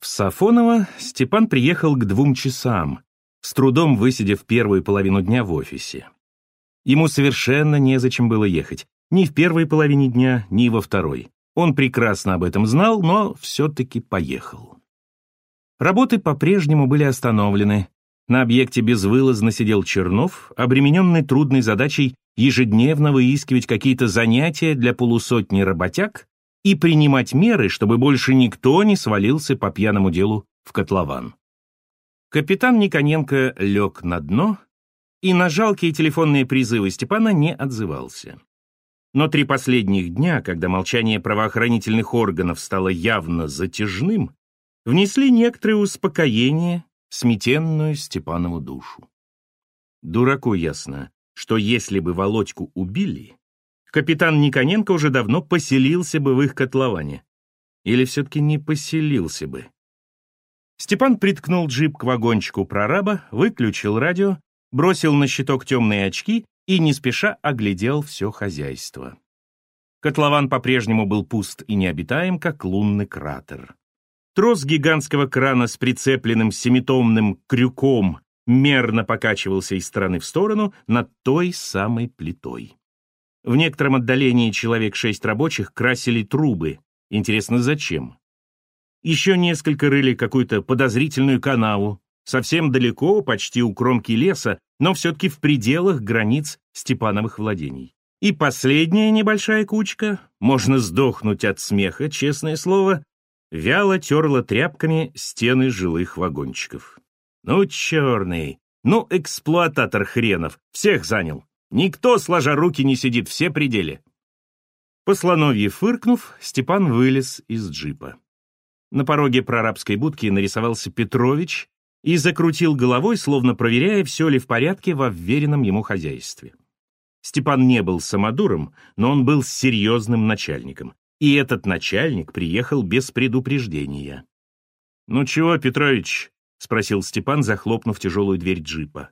В Сафоново Степан приехал к двум часам, с трудом высидев первую половину дня в офисе. Ему совершенно незачем было ехать, ни в первой половине дня, ни во второй. Он прекрасно об этом знал, но все-таки поехал. Работы по-прежнему были остановлены. На объекте безвылазно сидел Чернов, обремененный трудной задачей ежедневно выискивать какие-то занятия для полусотни работяг и принимать меры, чтобы больше никто не свалился по пьяному делу в котлован. Капитан Никоненко лег на дно и на жалкие телефонные призывы Степана не отзывался. Но три последних дня, когда молчание правоохранительных органов стало явно затяжным, внесли некоторое успокоение в сметенную Степанову душу. Дураку ясно, что если бы Володьку убили, капитан Никоненко уже давно поселился бы в их котловане. Или все-таки не поселился бы. Степан приткнул джип к вагончику прораба, выключил радио, бросил на щиток темные очки и не спеша оглядел все хозяйство. Котлован по-прежнему был пуст и необитаем, как лунный кратер. Трос гигантского крана с прицепленным семитомным крюком мерно покачивался из стороны в сторону над той самой плитой. В некотором отдалении человек шесть рабочих красили трубы. Интересно, зачем? Еще несколько рыли какую-то подозрительную канаву, совсем далеко, почти у кромки леса, но все-таки в пределах границ Степановых владений. И последняя небольшая кучка, можно сдохнуть от смеха, честное слово, вяло терла тряпками стены жилых вагончиков. Ну, черный, ну, эксплуататор хренов, всех занял. Никто, сложа руки, не сидит, все пределе. По слоновье фыркнув, Степан вылез из джипа. На пороге прорабской будки нарисовался Петрович и закрутил головой, словно проверяя, все ли в порядке во вверенном ему хозяйстве. Степан не был самодуром, но он был серьезным начальником. И этот начальник приехал без предупреждения. «Ну чего, Петрович?» — спросил Степан, захлопнув тяжелую дверь джипа.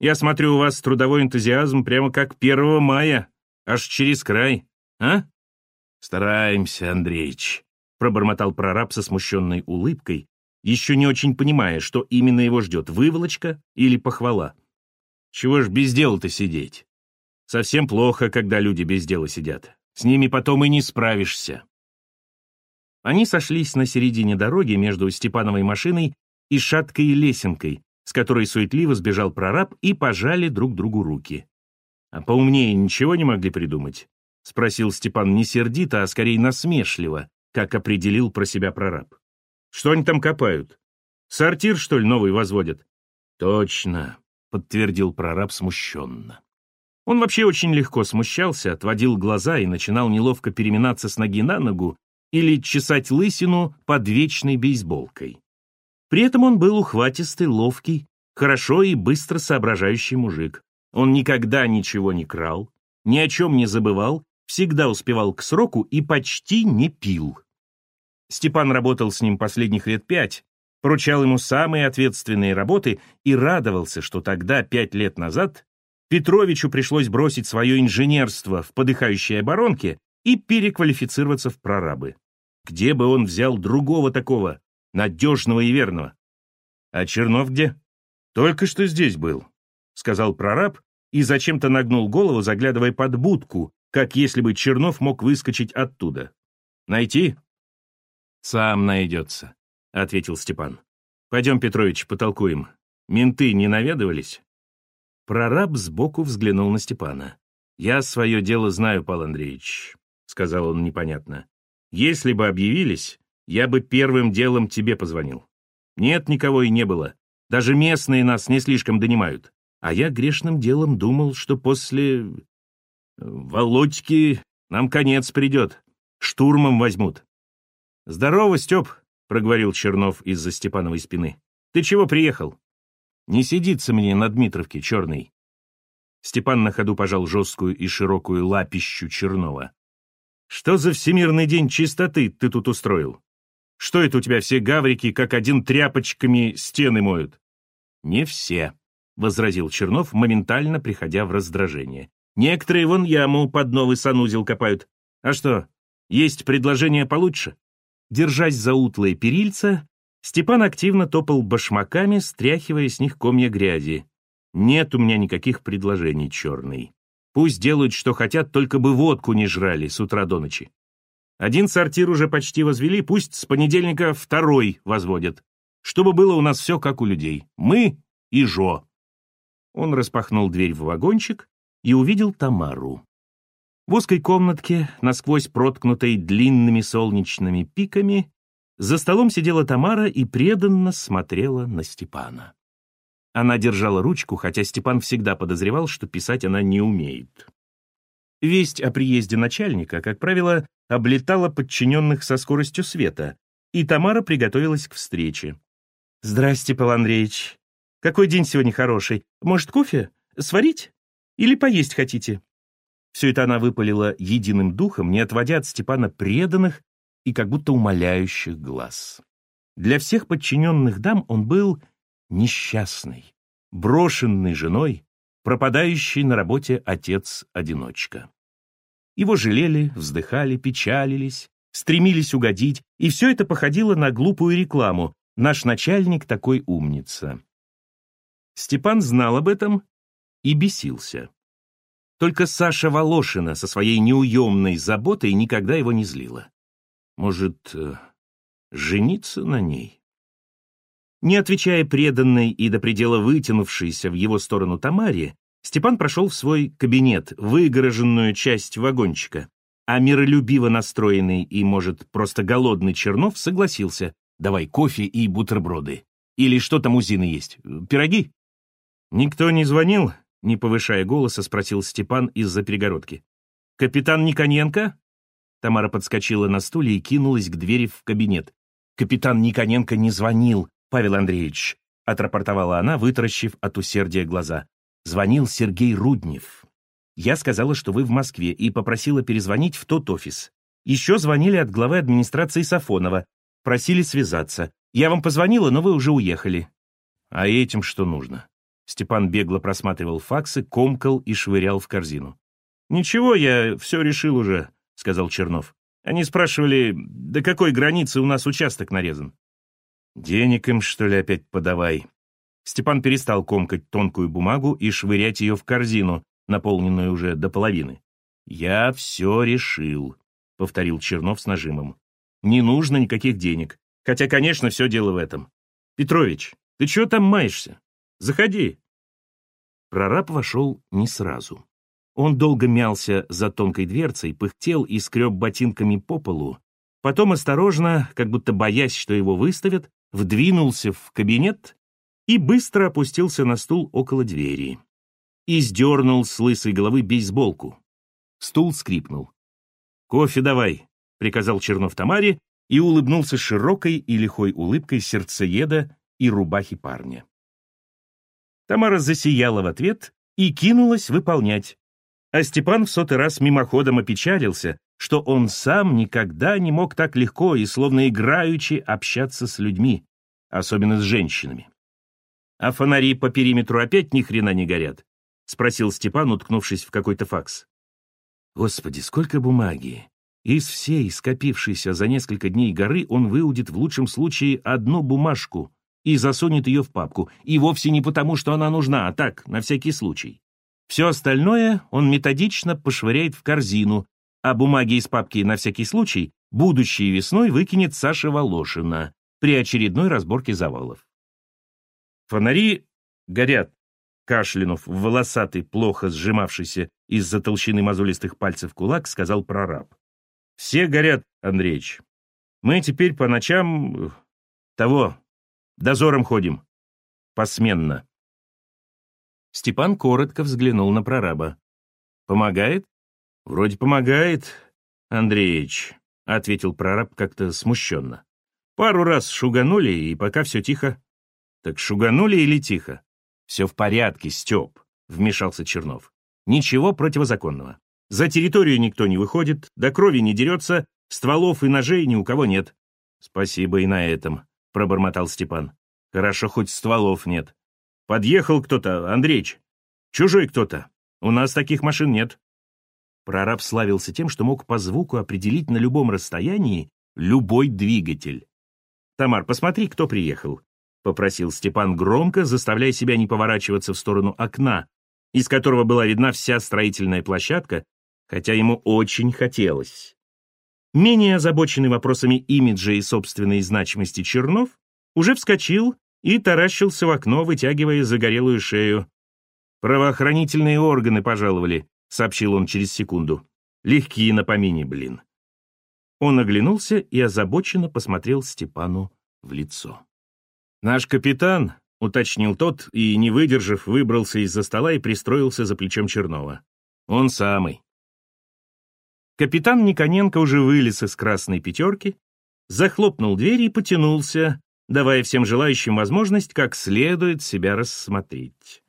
«Я смотрю, у вас трудовой энтузиазм прямо как 1 мая, аж через край, а?» «Стараемся, Андреич», — пробормотал прораб со смущенной улыбкой, еще не очень понимая, что именно его ждет, выволочка или похвала. Чего ж без дела-то сидеть? Совсем плохо, когда люди без дела сидят. С ними потом и не справишься. Они сошлись на середине дороги между Степановой машиной и шаткой лесенкой, с которой суетливо сбежал прораб, и пожали друг другу руки. «А поумнее ничего не могли придумать?» — спросил Степан не сердито, а скорее насмешливо, как определил про себя прораб. Что они там копают? Сортир, что ли, новый возводят? Точно, подтвердил прораб смущенно. Он вообще очень легко смущался, отводил глаза и начинал неловко переминаться с ноги на ногу или чесать лысину под вечной бейсболкой. При этом он был ухватистый, ловкий, хорошо и быстро соображающий мужик. Он никогда ничего не крал, ни о чем не забывал, всегда успевал к сроку и почти не пил. Степан работал с ним последних лет пять, поручал ему самые ответственные работы и радовался, что тогда, пять лет назад, Петровичу пришлось бросить свое инженерство в подыхающей оборонке и переквалифицироваться в прорабы. Где бы он взял другого такого, надежного и верного? А Чернов где? Только что здесь был, сказал прораб и зачем-то нагнул голову, заглядывая под будку, как если бы Чернов мог выскочить оттуда. Найти? «Сам найдется», — ответил Степан. «Пойдем, Петрович, потолкуем. Менты не наведывались?» Прораб сбоку взглянул на Степана. «Я свое дело знаю, Павел Андреевич», — сказал он непонятно. «Если бы объявились, я бы первым делом тебе позвонил. Нет, никого и не было. Даже местные нас не слишком донимают. А я грешным делом думал, что после... Володьки нам конец придет. Штурмом возьмут. «Здорово, Степ», — проговорил Чернов из-за Степановой спины. «Ты чего приехал?» «Не сидится мне на Дмитровке, черный». Степан на ходу пожал жесткую и широкую лапищу Чернова. «Что за всемирный день чистоты ты тут устроил? Что это у тебя все гаврики, как один тряпочками стены моют?» «Не все», — возразил Чернов, моментально приходя в раздражение. «Некоторые вон яму под новый санузел копают. А что, есть предложение получше?» Держась за утлое перильца, Степан активно топал башмаками, стряхивая с них комья грязи. «Нет у меня никаких предложений, черный. Пусть делают, что хотят, только бы водку не жрали с утра до ночи. Один сортир уже почти возвели, пусть с понедельника второй возводят. Чтобы было у нас все как у людей. Мы и Жо». Он распахнул дверь в вагончик и увидел Тамару. В узкой комнатке, насквозь проткнутой длинными солнечными пиками, за столом сидела Тамара и преданно смотрела на Степана. Она держала ручку, хотя Степан всегда подозревал, что писать она не умеет. Весть о приезде начальника, как правило, облетала подчиненных со скоростью света, и Тамара приготовилась к встрече. «Здрасте, Павел Андреевич. Какой день сегодня хороший? Может, кофе? Сварить? Или поесть хотите?» Все это она выпалила единым духом, не отводя от Степана преданных и как будто умоляющих глаз. Для всех подчиненных дам он был несчастный, брошенный женой, пропадающий на работе отец-одиночка. Его жалели, вздыхали, печалились, стремились угодить, и все это походило на глупую рекламу «Наш начальник такой умница». Степан знал об этом и бесился. Только Саша Волошина со своей неуемной заботой никогда его не злила. Может, э, жениться на ней? Не отвечая преданной и до предела вытянувшейся в его сторону Тамаре, Степан прошел в свой кабинет, выгороженную часть вагончика, а миролюбиво настроенный и, может, просто голодный Чернов согласился «давай кофе и бутерброды». Или что там у Зины есть? Пироги? Никто не звонил? Не повышая голоса, спросил Степан из-за перегородки. «Капитан Никоненко?» Тамара подскочила на стуле и кинулась к двери в кабинет. «Капитан Никоненко не звонил, Павел Андреевич», отрапортовала она, вытаращив от усердия глаза. «Звонил Сергей Руднев. Я сказала, что вы в Москве, и попросила перезвонить в тот офис. Еще звонили от главы администрации Сафонова. Просили связаться. Я вам позвонила, но вы уже уехали». «А этим что нужно?» Степан бегло просматривал факсы, комкал и швырял в корзину. «Ничего, я все решил уже», — сказал Чернов. «Они спрашивали, до какой границы у нас участок нарезан». «Денег им, что ли, опять подавай?» Степан перестал комкать тонкую бумагу и швырять ее в корзину, наполненную уже до половины. «Я все решил», — повторил Чернов с нажимом. «Не нужно никаких денег. Хотя, конечно, все дело в этом. Петрович, ты чего там маешься? Заходи». Прораб вошел не сразу. Он долго мялся за тонкой дверцей, пыхтел и скреб ботинками по полу, потом осторожно, как будто боясь, что его выставят, вдвинулся в кабинет и быстро опустился на стул около двери. И сдернул с лысой головы бейсболку. Стул скрипнул. «Кофе давай», — приказал Чернов Тамаре и улыбнулся широкой и лихой улыбкой сердцееда и рубахи парня. Тамара засияла в ответ и кинулась выполнять. А Степан в сотый раз мимоходом опечалился, что он сам никогда не мог так легко и словно играючи общаться с людьми, особенно с женщинами. «А фонари по периметру опять ни хрена не горят?» — спросил Степан, уткнувшись в какой-то факс. «Господи, сколько бумаги!» Из всей скопившейся за несколько дней горы он выудит в лучшем случае одну бумажку, и засунет ее в папку, и вовсе не потому, что она нужна, а так, на всякий случай. Все остальное он методично пошвыряет в корзину, а бумаги из папки на всякий случай будущей весной выкинет Саша Волошина при очередной разборке завалов. Фонари горят, кашлянув волосатый, плохо сжимавшийся из-за толщины мозолистых пальцев кулак, сказал прораб. «Все горят, Андреич. Мы теперь по ночам... Того, Дозором ходим. Посменно. Степан коротко взглянул на прораба. «Помогает?» «Вроде помогает, Андреич», — ответил прораб как-то смущенно. «Пару раз шуганули, и пока все тихо». «Так шуганули или тихо?» «Все в порядке, Степ», — вмешался Чернов. «Ничего противозаконного. За территорию никто не выходит, до крови не дерется, стволов и ножей ни у кого нет». «Спасибо и на этом», — пробормотал Степан. «Хорошо, хоть стволов нет. Подъехал кто-то, Андреич. Чужой кто-то. У нас таких машин нет». Прораб славился тем, что мог по звуку определить на любом расстоянии любой двигатель. Тамар, посмотри, кто приехал», — попросил Степан громко, заставляя себя не поворачиваться в сторону окна, из которого была видна вся строительная площадка, хотя ему очень хотелось. Менее озабоченный вопросами имиджа и собственной значимости Чернов уже вскочил и таращился в окно, вытягивая загорелую шею. «Правоохранительные органы пожаловали», — сообщил он через секунду. «Легкие на помине, блин». Он оглянулся и озабоченно посмотрел Степану в лицо. «Наш капитан», — уточнил тот, и, не выдержав, выбрался из-за стола и пристроился за плечом Чернова. «Он самый». Капитан Никоненко уже вылез из красной пятерки, захлопнул дверь и потянулся, давая всем желающим возможность как следует себя рассмотреть.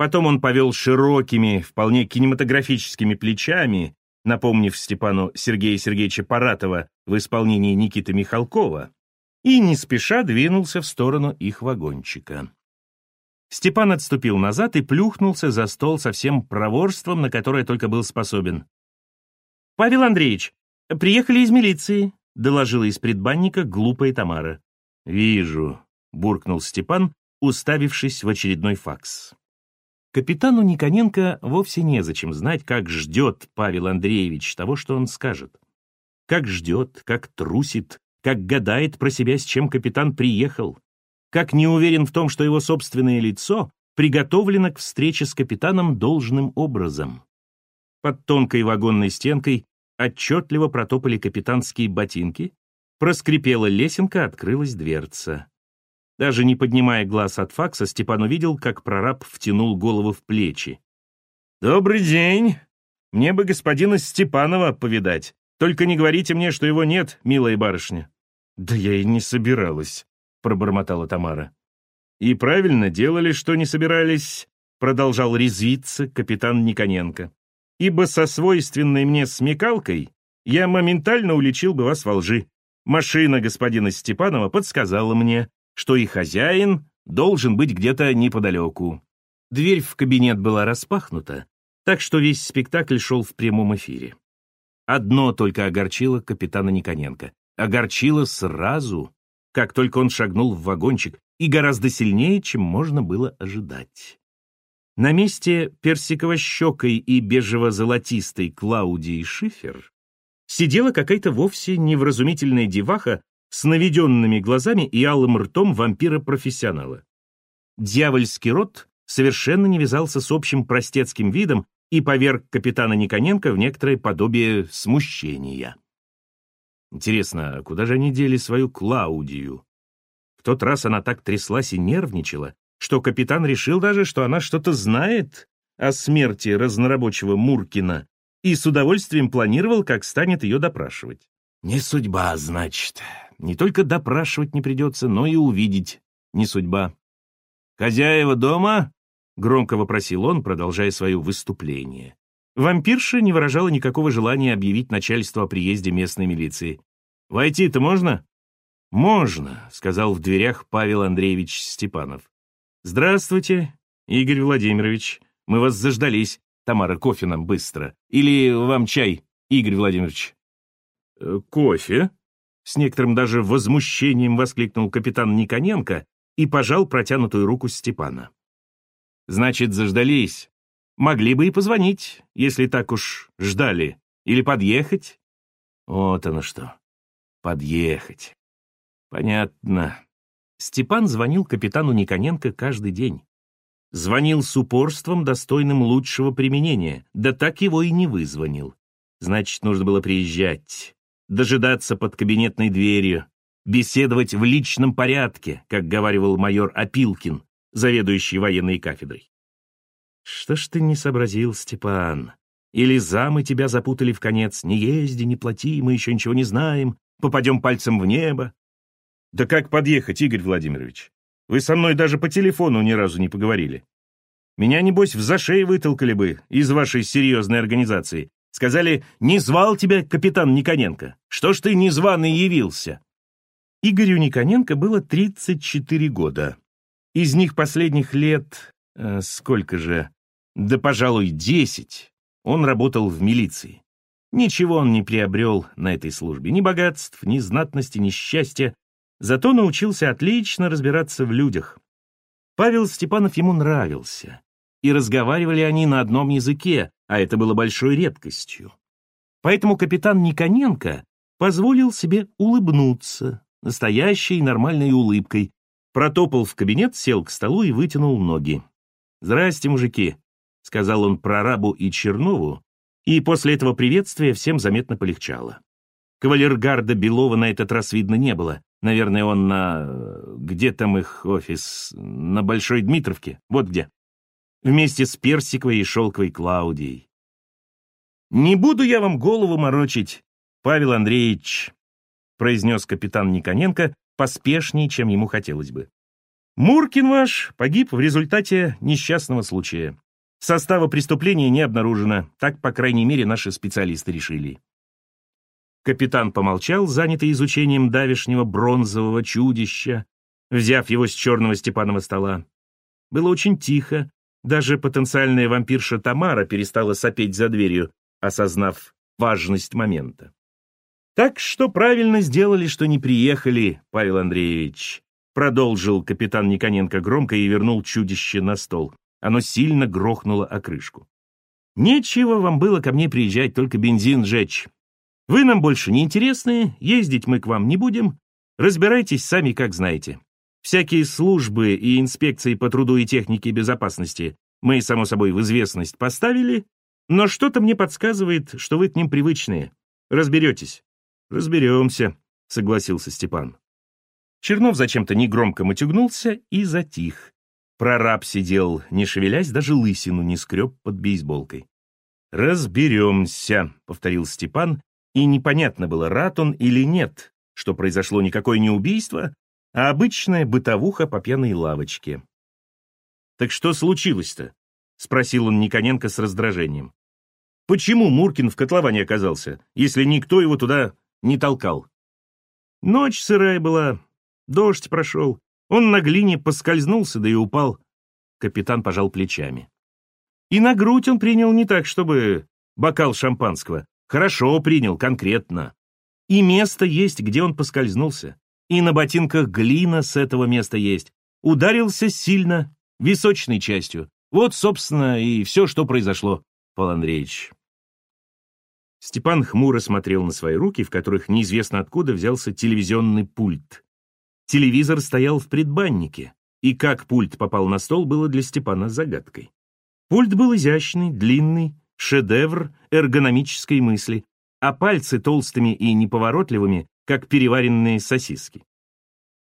Потом он повел широкими, вполне кинематографическими плечами, напомнив Степану Сергея Сергеевича Паратова в исполнении Никиты Михалкова, и не спеша двинулся в сторону их вагончика. Степан отступил назад и плюхнулся за стол со всем проворством, на которое только был способен. «Павел Андреевич, приехали из милиции», — доложила из предбанника глупая Тамара. «Вижу», — буркнул Степан, уставившись в очередной факс. Капитану Никоненко вовсе незачем знать, как ждет Павел Андреевич того, что он скажет. Как ждет, как трусит, как гадает про себя, с чем капитан приехал, как не уверен в том, что его собственное лицо приготовлено к встрече с капитаном должным образом. Под тонкой вагонной стенкой отчетливо протопали капитанские ботинки, проскрипела лесенка, открылась дверца. Даже не поднимая глаз от факса, Степан увидел, как прораб втянул голову в плечи. «Добрый день! Мне бы господина Степанова повидать. Только не говорите мне, что его нет, милая барышня». «Да я и не собиралась», — пробормотала Тамара. «И правильно делали, что не собирались», — продолжал резвиться капитан Никоненко. «Ибо со свойственной мне смекалкой я моментально уличил бы вас во лжи. Машина господина Степанова подсказала мне, что и хозяин должен быть где-то неподалеку. Дверь в кабинет была распахнута, так что весь спектакль шел в прямом эфире. Одно только огорчило капитана Никоненко. Огорчило сразу, как только он шагнул в вагончик, и гораздо сильнее, чем можно было ожидать. На месте персиково-щекой и бежево-золотистой Клаудии Шифер сидела какая-то вовсе невразумительная деваха с наведенными глазами и алым ртом вампира-профессионала. Дьявольский рот совершенно не вязался с общим простецким видом и поверг капитана Никоненко в некоторое подобие смущения. Интересно, а куда же они дели свою Клаудию? В тот раз она так тряслась и нервничала, что капитан решил даже, что она что-то знает о смерти разнорабочего Муркина и с удовольствием планировал, как станет ее допрашивать. «Не судьба, значит», не только допрашивать не придется, но и увидеть не судьба. «Хозяева дома?» — громко вопросил он, продолжая свое выступление. Вампирша не выражала никакого желания объявить начальство о приезде местной милиции. «Войти-то можно?» «Можно», — сказал в дверях Павел Андреевич Степанов. «Здравствуйте, Игорь Владимирович. Мы вас заждались. Тамара, кофе нам быстро. Или вам чай, Игорь Владимирович?» «Э, «Кофе?» С некоторым даже возмущением воскликнул капитан Никоненко и пожал протянутую руку Степана. «Значит, заждались. Могли бы и позвонить, если так уж ждали. Или подъехать?» «Вот оно что. Подъехать. Понятно». Степан звонил капитану Никоненко каждый день. Звонил с упорством, достойным лучшего применения, да так его и не вызвонил. Значит, нужно было приезжать дожидаться под кабинетной дверью, беседовать в личном порядке, как говаривал майор Опилкин, заведующий военной кафедрой. Что ж ты не сообразил, Степан? Или замы тебя запутали в конец? Не езди, не плати, мы еще ничего не знаем, попадем пальцем в небо. Да как подъехать, Игорь Владимирович? Вы со мной даже по телефону ни разу не поговорили. Меня, небось, в зашей вытолкали бы из вашей серьезной организации, Сказали, не звал тебя капитан Никоненко. Что ж ты незваный явился? Игорю Никоненко было 34 года. Из них последних лет, э, сколько же, да, пожалуй, 10, он работал в милиции. Ничего он не приобрел на этой службе, ни богатств, ни знатности, ни счастья. зато научился отлично разбираться в людях. Павел Степанов ему нравился, и разговаривали они на одном языке, а это было большой редкостью. Поэтому капитан Никоненко позволил себе улыбнуться настоящей нормальной улыбкой, протопал в кабинет, сел к столу и вытянул ноги. «Здрасте, мужики», — сказал он прорабу и Чернову, и после этого приветствия всем заметно полегчало. Кавалергарда Белова на этот раз видно не было. Наверное, он на... Где там их офис? На Большой Дмитровке. Вот где. Вместе с Персиковой и Шелковой Клаудией. «Не буду я вам голову морочить, Павел Андреевич», произнес капитан Никоненко поспешнее, чем ему хотелось бы. «Муркин ваш погиб в результате несчастного случая. Состава преступления не обнаружено, так, по крайней мере, наши специалисты решили. Капитан помолчал, занятый изучением давешнего бронзового чудища, взяв его с черного Степанова стола. Было очень тихо, даже потенциальная вампирша Тамара перестала сопеть за дверью, осознав важность момента. «Так что правильно сделали, что не приехали, Павел Андреевич», продолжил капитан Никоненко громко и вернул чудище на стол. Оно сильно грохнуло о крышку. «Нечего вам было ко мне приезжать, только бензин жечь. Вы нам больше не интересны, ездить мы к вам не будем. Разбирайтесь сами, как знаете. Всякие службы и инспекции по труду и технике безопасности мы, само собой, в известность поставили, но что-то мне подсказывает, что вы к ним привычные. Разберетесь». «Разберемся», — согласился Степан. Чернов зачем-то негромко матюгнулся и затих. Прораб сидел, не шевелясь, даже лысину не скреб под бейсболкой. «Разберемся», — повторил Степан, и непонятно было, рад он или нет, что произошло никакое не убийство, а обычная бытовуха по пьяной лавочке. «Так что случилось-то?» — спросил он Никоненко с раздражением. «Почему Муркин в котловане оказался, если никто его туда не толкал?» Ночь сырая была, дождь прошел, он на глине поскользнулся, да и упал. Капитан пожал плечами. И на грудь он принял не так, чтобы бокал шампанского. Хорошо принял, конкретно. И место есть, где он поскользнулся. И на ботинках глина с этого места есть. Ударился сильно, височной частью. Вот, собственно, и все, что произошло, Павел Андреевич. Степан хмуро смотрел на свои руки, в которых неизвестно откуда взялся телевизионный пульт. Телевизор стоял в предбаннике, и как пульт попал на стол, было для Степана загадкой. Пульт был изящный, длинный, шедевр эргономической мысли, а пальцы толстыми и неповоротливыми, как переваренные сосиски.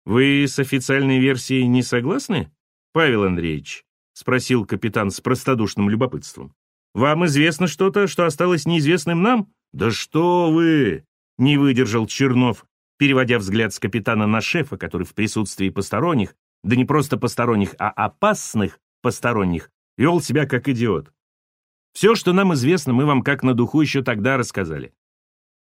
«Вы с официальной версией не согласны, Павел Андреевич?» — спросил капитан с простодушным любопытством. «Вам известно что-то, что осталось неизвестным нам?» «Да что вы!» — не выдержал Чернов, переводя взгляд с капитана на шефа, который в присутствии посторонних, да не просто посторонних, а опасных посторонних, вел себя как идиот. Все, что нам известно, мы вам как на духу еще тогда рассказали.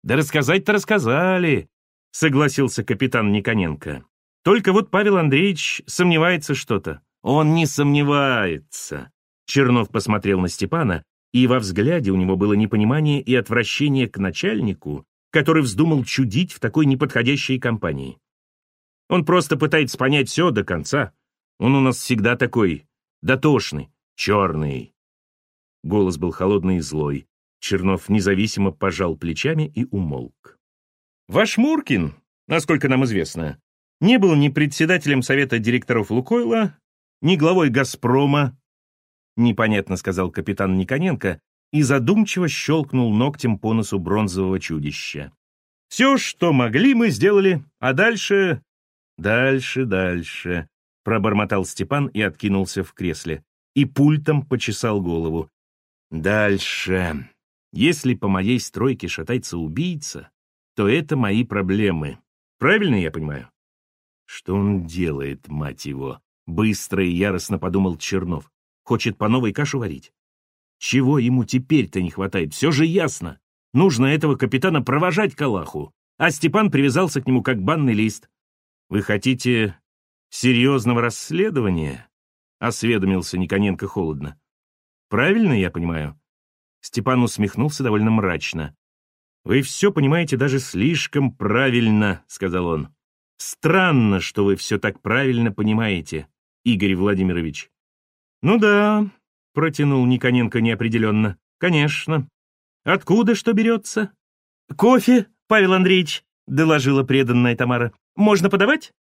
Да рассказать-то рассказали, согласился капитан Никоненко. Только вот Павел Андреевич сомневается что-то. Он не сомневается. Чернов посмотрел на Степана, и во взгляде у него было непонимание и отвращение к начальнику, который вздумал чудить в такой неподходящей компании. Он просто пытается понять все до конца. Он у нас всегда такой дотошный, черный. Голос был холодный и злой. Чернов независимо пожал плечами и умолк. «Ваш Муркин, насколько нам известно, не был ни председателем совета директоров Лукойла, ни главой «Газпрома», непонятно сказал капитан Никоненко, и задумчиво щелкнул ногтем по носу бронзового чудища. «Все, что могли, мы сделали, а дальше...» «Дальше, дальше», — пробормотал Степан и откинулся в кресле. И пультом почесал голову. «Дальше. Если по моей стройке шатается убийца, то это мои проблемы. Правильно я понимаю?» «Что он делает, мать его?» — быстро и яростно подумал Чернов. «Хочет по новой кашу варить? Чего ему теперь-то не хватает? Все же ясно. Нужно этого капитана провожать к Аллаху. А Степан привязался к нему как банный лист. Вы хотите серьезного расследования? Осведомился Никоненко холодно. Правильно я понимаю? Степан усмехнулся довольно мрачно. «Вы все понимаете даже слишком правильно», — сказал он. Странно, что вы все так правильно понимаете, Игорь Владимирович. Ну да, протянул Никоненко неопределенно. Конечно. Откуда что берется? Кофе, Павел Андреевич, доложила преданная Тамара. Можно подавать?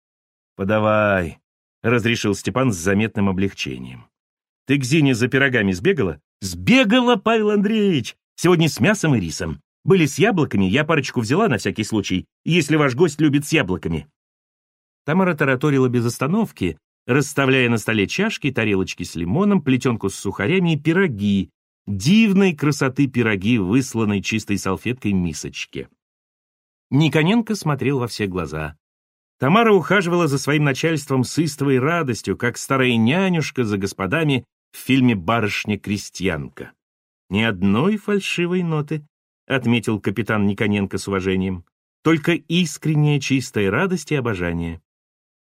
Подавай, разрешил Степан с заметным облегчением. Ты к Зине за пирогами сбегала? Сбегала, Павел Андреевич. Сегодня с мясом и рисом. Были с яблоками, я парочку взяла на всякий случай, если ваш гость любит с яблоками. Тамара тараторила без остановки, расставляя на столе чашки, тарелочки с лимоном, плетенку с сухарями и пироги, дивной красоты пироги, высланной чистой салфеткой мисочке. Никоненко смотрел во все глаза. Тамара ухаживала за своим начальством с истовой радостью, как старая нянюшка за господами в фильме «Барышня-крестьянка». Ни одной фальшивой ноты, отметил капитан Никоненко с уважением, только искренняя чистая радость и обожание.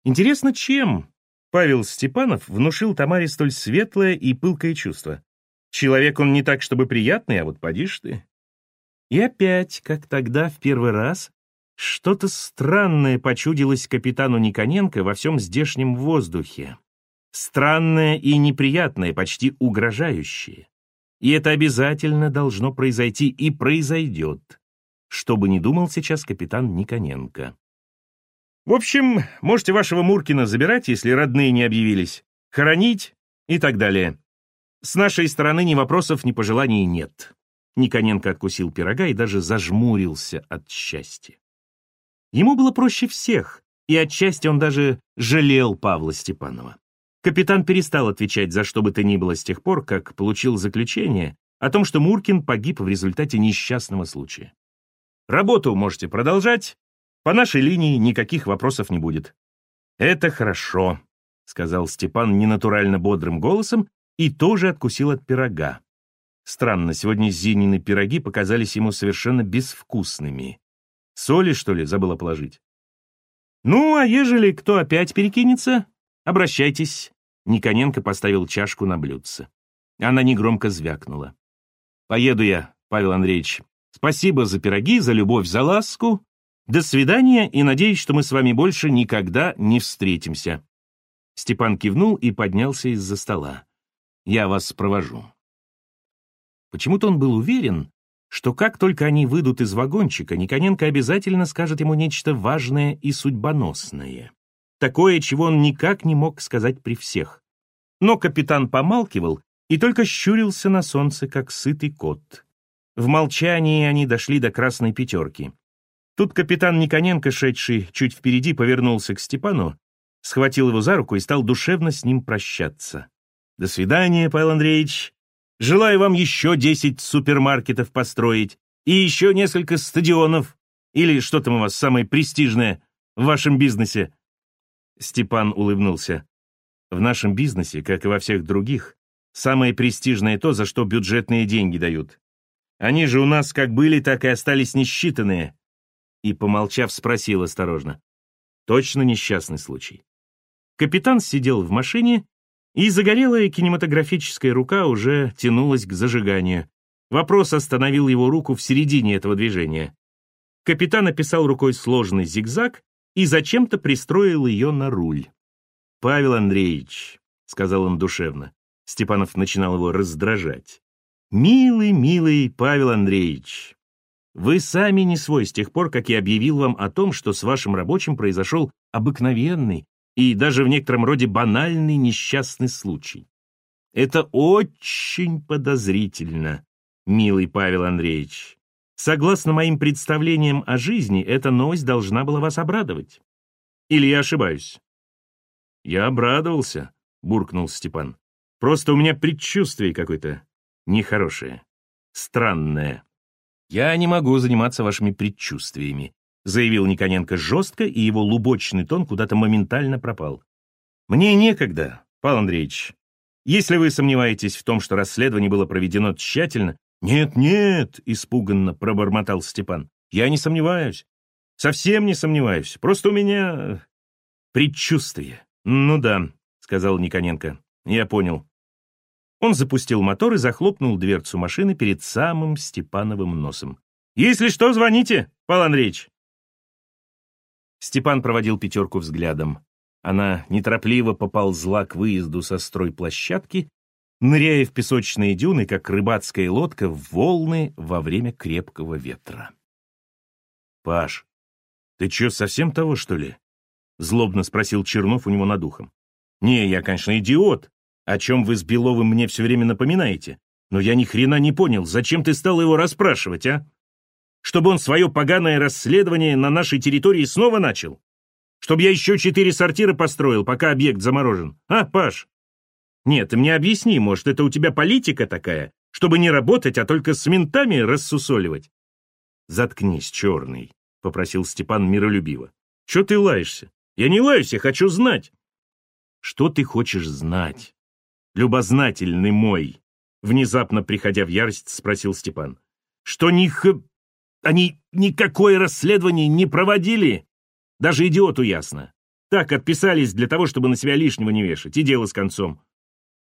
Интересно, чем Павел Степанов внушил Тамаре столь светлое и пылкое чувство? Человек он не так, чтобы приятный, а вот подишь ты. И опять, как тогда в первый раз, что-то странное почудилось капитану Никоненко во всем здешнем воздухе. Странное и неприятное, почти угрожающее. И это обязательно должно произойти и произойдет, что бы ни думал сейчас капитан Никоненко. В общем, можете вашего Муркина забирать, если родные не объявились, хоронить и так далее. С нашей стороны ни вопросов, ни пожеланий нет. Никоненко откусил пирога и даже зажмурился от счастья. Ему было проще всех, и отчасти он даже жалел Павла Степанова. Капитан перестал отвечать за что бы то ни было с тех пор, как получил заключение о том, что Муркин погиб в результате несчастного случая. Работу можете продолжать, по нашей линии никаких вопросов не будет. Это хорошо, сказал Степан ненатурально бодрым голосом и тоже откусил от пирога. Странно, сегодня Зинины пироги показались ему совершенно безвкусными. Соли, что ли, забыла положить? Ну, а ежели кто опять перекинется, обращайтесь. Никоненко поставил чашку на блюдце. Она негромко звякнула. Поеду я, Павел Андреевич. Спасибо за пироги, за любовь, за ласку. До свидания и надеюсь, что мы с вами больше никогда не встретимся. Степан кивнул и поднялся из-за стола. Я вас провожу. Почему-то он был уверен, что как только они выйдут из вагончика, Никоненко обязательно скажет ему нечто важное и судьбоносное. Такое, чего он никак не мог сказать при всех. Но капитан помалкивал и только щурился на солнце, как сытый кот. В молчании они дошли до красной пятерки. Тут капитан Никоненко, шедший чуть впереди, повернулся к Степану, схватил его за руку и стал душевно с ним прощаться. «До свидания, Павел Андреевич. Желаю вам еще десять супермаркетов построить и еще несколько стадионов. Или что там у вас самое престижное в вашем бизнесе?» Степан улыбнулся. «В нашем бизнесе, как и во всех других, самое престижное то, за что бюджетные деньги дают. Они же у нас как были, так и остались несчитанные и, помолчав, спросил осторожно. «Точно несчастный случай?» Капитан сидел в машине, и загорелая кинематографическая рука уже тянулась к зажиганию. Вопрос остановил его руку в середине этого движения. Капитан описал рукой сложный зигзаг и зачем-то пристроил ее на руль. «Павел Андреевич», — сказал он душевно, Степанов начинал его раздражать. «Милый, милый Павел Андреевич, вы сами не свой с тех пор, как я объявил вам о том, что с вашим рабочим произошел обыкновенный и даже в некотором роде банальный несчастный случай. Это очень подозрительно, милый Павел Андреевич. Согласно моим представлениям о жизни, эта новость должна была вас обрадовать. Или я ошибаюсь? Я обрадовался, буркнул Степан. Просто у меня предчувствие какое-то нехорошее, странное. «Я не могу заниматься вашими предчувствиями», заявил Никоненко жестко, и его лубочный тон куда-то моментально пропал. «Мне некогда, Павел Андреевич. Если вы сомневаетесь в том, что расследование было проведено тщательно...» «Нет, нет», — испуганно пробормотал Степан. «Я не сомневаюсь. Совсем не сомневаюсь. Просто у меня... предчувствие». «Ну да», — сказал Никоненко. «Я понял. Он запустил мотор и захлопнул дверцу машины перед самым Степановым носом. «Если что, звоните, Павел Андреевич!» Степан проводил пятерку взглядом. Она неторопливо поползла к выезду со стройплощадки, ныряя в песочные дюны, как рыбацкая лодка в волны во время крепкого ветра. «Паш, ты чё, совсем того, что ли?» — злобно спросил Чернов у него над ухом. «Не, я, конечно, идиот, о чем вы с Беловым мне все время напоминаете, но я ни хрена не понял, зачем ты стал его расспрашивать, а? Чтобы он свое поганое расследование на нашей территории снова начал? Чтобы я еще четыре сортира построил, пока объект заморожен? А, Паш? Нет, ты мне объясни, может, это у тебя политика такая, чтобы не работать, а только с ментами рассусоливать? Заткнись, черный, — попросил Степан миролюбиво. Че ты лаешься? Я не лаюсь, я хочу знать. Что ты хочешь знать? Любознательный мой, внезапно приходя в ярость, спросил Степан. Что них... Они никакое расследование не проводили? Даже идиоту ясно. Так отписались для того, чтобы на себя лишнего не вешать, и дело с концом.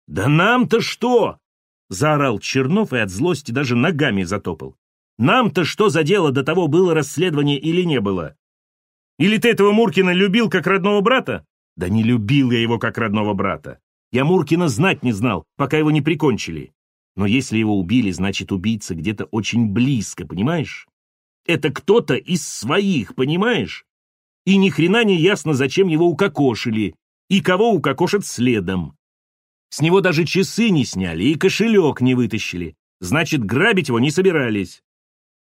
«Да нам-то что?» — заорал Чернов и от злости даже ногами затопал. «Нам-то что за дело до того, было расследование или не было? Или ты этого Муркина любил как родного брата?» «Да не любил я его как родного брата. Я Муркина знать не знал, пока его не прикончили. Но если его убили, значит, убийца где-то очень близко, понимаешь? Это кто-то из своих, понимаешь? И ни хрена не ясно, зачем его укокошили, и кого укокошат следом. С него даже часы не сняли и кошелек не вытащили. Значит, грабить его не собирались.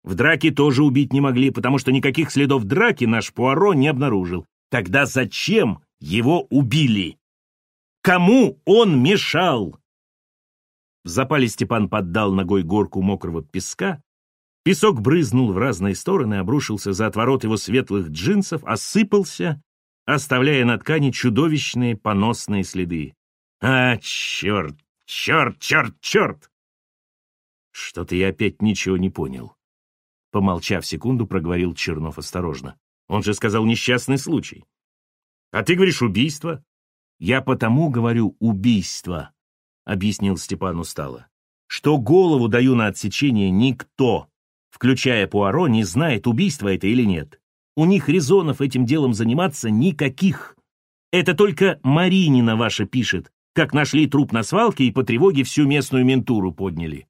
В драке тоже убить не могли, потому что никаких следов драки наш Пуаро не обнаружил. Тогда зачем его убили? Кому он мешал? В запале Степан поддал ногой горку мокрого песка. Песок брызнул в разные стороны, обрушился за отворот его светлых джинсов, осыпался, оставляя на ткани чудовищные поносные следы. А, черт, черт, черт, черт! Что-то я опять ничего не понял. Помолчав секунду, проговорил Чернов осторожно. Он же сказал несчастный случай. А ты говоришь убийство? «Я потому говорю убийство», — объяснил Степан устало, «что голову даю на отсечение никто, включая Пуаро, не знает, убийство это или нет. У них резонов этим делом заниматься никаких. Это только Маринина ваша пишет, как нашли труп на свалке и по тревоге всю местную ментуру подняли.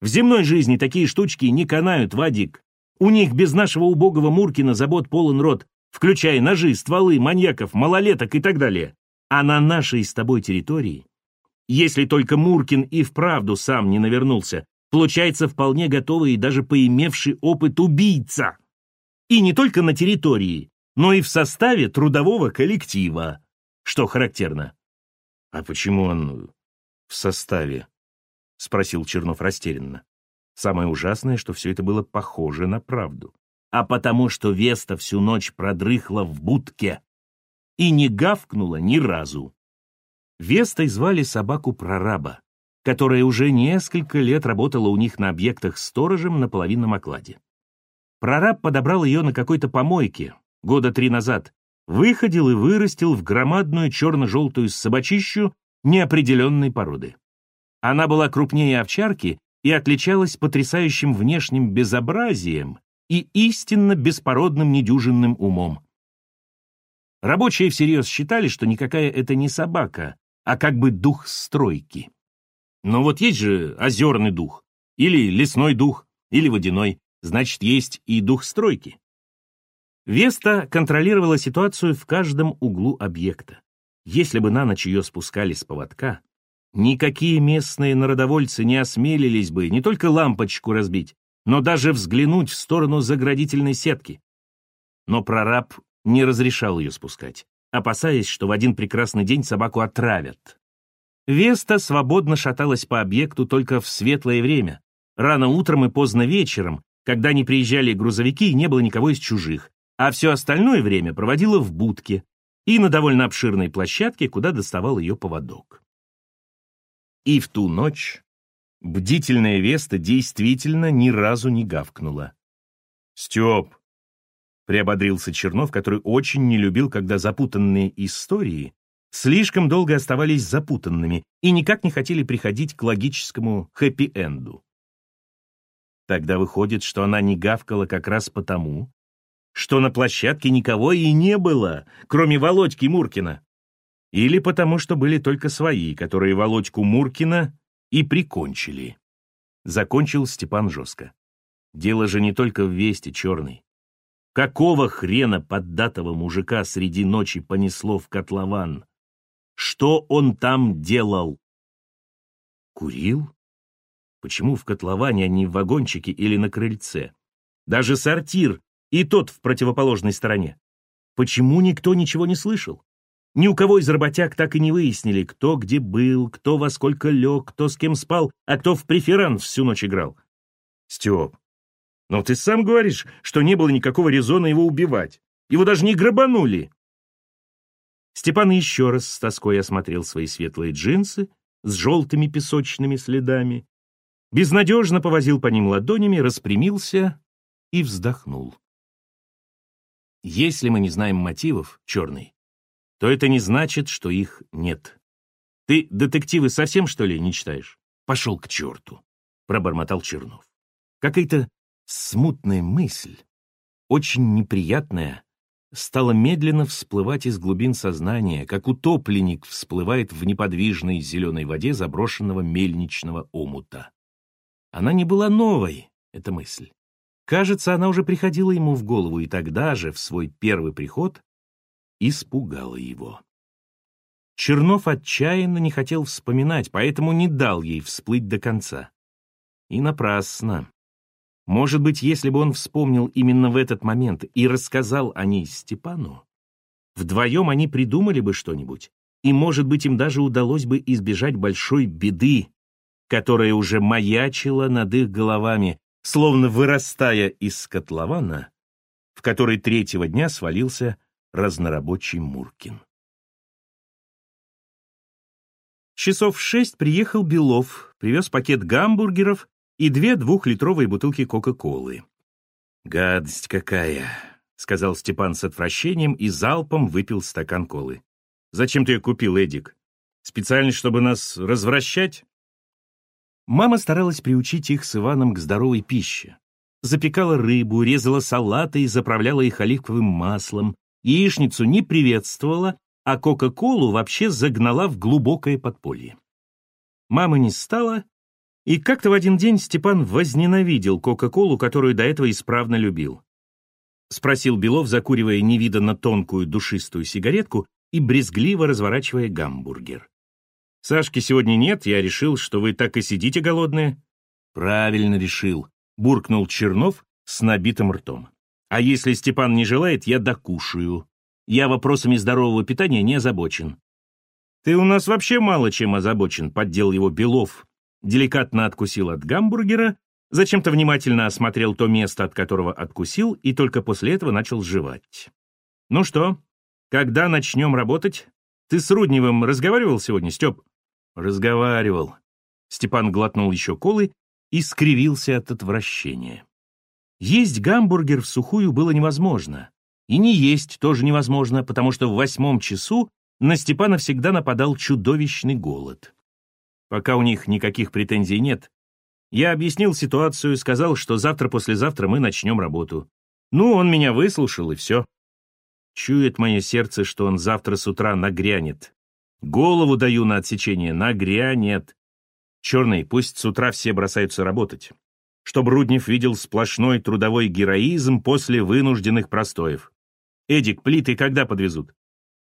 В земной жизни такие штучки не канают, Вадик. У них без нашего убогого Муркина забот полон рот, включая ножи, стволы, маньяков, малолеток и так далее. А на нашей с тобой территории, если только Муркин и вправду сам не навернулся, получается вполне готовый и даже поимевший опыт убийца. И не только на территории, но и в составе трудового коллектива, что характерно. «А почему он в составе?» — спросил Чернов растерянно. Самое ужасное, что все это было похоже на правду. А потому что Веста всю ночь продрыхла в будке, и не гавкнула ни разу. Вестой звали собаку прораба, которая уже несколько лет работала у них на объектах сторожем на половинном окладе. Прораб подобрал ее на какой-то помойке года три назад, выходил и вырастил в громадную черно-желтую собачищу неопределенной породы. Она была крупнее овчарки и отличалась потрясающим внешним безобразием и истинно беспородным недюжинным умом. Рабочие всерьез считали, что никакая это не собака, а как бы дух стройки. Но вот есть же озерный дух, или лесной дух, или водяной, значит, есть и дух стройки. Веста контролировала ситуацию в каждом углу объекта. Если бы на ночь ее спускали с поводка, никакие местные народовольцы не осмелились бы не только лампочку разбить, но даже взглянуть в сторону заградительной сетки. Но прораб не разрешал ее спускать, опасаясь, что в один прекрасный день собаку отравят. Веста свободно шаталась по объекту только в светлое время, рано утром и поздно вечером, когда не приезжали грузовики и не было никого из чужих, а все остальное время проводила в будке и на довольно обширной площадке, куда доставал ее поводок. И в ту ночь бдительная Веста действительно ни разу не гавкнула. «Степ, приободрился Чернов, который очень не любил, когда запутанные истории слишком долго оставались запутанными и никак не хотели приходить к логическому хэппи-энду. Тогда выходит, что она не гавкала как раз потому, что на площадке никого и не было, кроме Володьки Муркина. Или потому, что были только свои, которые Володьку Муркина и прикончили. Закончил Степан жестко. Дело же не только в вести черный. Какого хрена поддатого мужика среди ночи понесло в котлован? Что он там делал? Курил? Почему в котловане, а не в вагончике или на крыльце? Даже сортир, и тот в противоположной стороне. Почему никто ничего не слышал? Ни у кого из работяг так и не выяснили, кто где был, кто во сколько лег, кто с кем спал, а кто в преферанс всю ночь играл. Степ, но ты сам говоришь, что не было никакого резона его убивать. Его даже не грабанули. Степан еще раз с тоской осмотрел свои светлые джинсы с желтыми песочными следами, безнадежно повозил по ним ладонями, распрямился и вздохнул. Если мы не знаем мотивов, черный, то это не значит, что их нет. Ты детективы совсем, что ли, не читаешь? Пошел к черту, пробормотал Чернов. Какая-то смутная мысль, очень неприятная, стала медленно всплывать из глубин сознания, как утопленник всплывает в неподвижной зеленой воде заброшенного мельничного омута. Она не была новой, эта мысль. Кажется, она уже приходила ему в голову, и тогда же, в свой первый приход, испугала его. Чернов отчаянно не хотел вспоминать, поэтому не дал ей всплыть до конца. И напрасно. Может быть, если бы он вспомнил именно в этот момент и рассказал о ней Степану, вдвоем они придумали бы что-нибудь, и, может быть, им даже удалось бы избежать большой беды, которая уже маячила над их головами, словно вырастая из котлована, в который третьего дня свалился разнорабочий Муркин. Часов в шесть приехал Белов, привез пакет гамбургеров и две двухлитровые бутылки Кока-Колы. «Гадость какая!» — сказал Степан с отвращением и залпом выпил стакан колы. «Зачем ты ее купил, Эдик? Специально, чтобы нас развращать?» Мама старалась приучить их с Иваном к здоровой пище. Запекала рыбу, резала салаты и заправляла их оливковым маслом. Яичницу не приветствовала, а Кока-Колу вообще загнала в глубокое подполье. Мамы не стало, и как-то в один день Степан возненавидел Кока-Колу, которую до этого исправно любил. Спросил Белов, закуривая невиданно тонкую душистую сигаретку и брезгливо разворачивая гамбургер. «Сашки сегодня нет, я решил, что вы так и сидите голодные». «Правильно решил», — буркнул Чернов с набитым ртом. «А если Степан не желает, я докушаю. Я вопросами здорового питания не озабочен». «Ты у нас вообще мало чем озабочен», — поддел его Белов, деликатно откусил от гамбургера, зачем-то внимательно осмотрел то место, от которого откусил, и только после этого начал жевать. «Ну что, когда начнем работать? Ты с Рудневым разговаривал сегодня, Степ?» «Разговаривал». Степан глотнул еще колы и скривился от отвращения. Есть гамбургер в сухую было невозможно. И не есть тоже невозможно, потому что в восьмом часу на Степана всегда нападал чудовищный голод. Пока у них никаких претензий нет. Я объяснил ситуацию, сказал, что завтра-послезавтра мы начнем работу. Ну, он меня выслушал, и все. Чует мое сердце, что он завтра с утра нагрянет. Голову даю на отсечение, нагрянет. Черный, пусть с утра все бросаются работать. Чтобы Руднев видел сплошной трудовой героизм после вынужденных простоев. Эдик, плиты когда подвезут?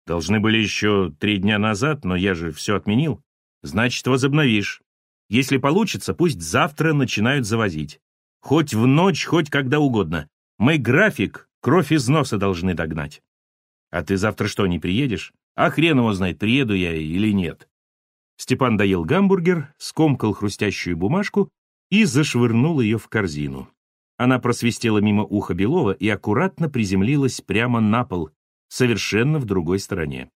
Должны были еще три дня назад, но я же все отменил. Значит, возобновишь. Если получится, пусть завтра начинают завозить. Хоть в ночь, хоть когда угодно. Мы график, кровь из носа должны догнать. А ты завтра что, не приедешь? А хрен его знает, приеду я или нет. Степан доел гамбургер, скомкал хрустящую бумажку и зашвырнул ее в корзину. Она просвистела мимо уха Белова и аккуратно приземлилась прямо на пол, совершенно в другой стороне.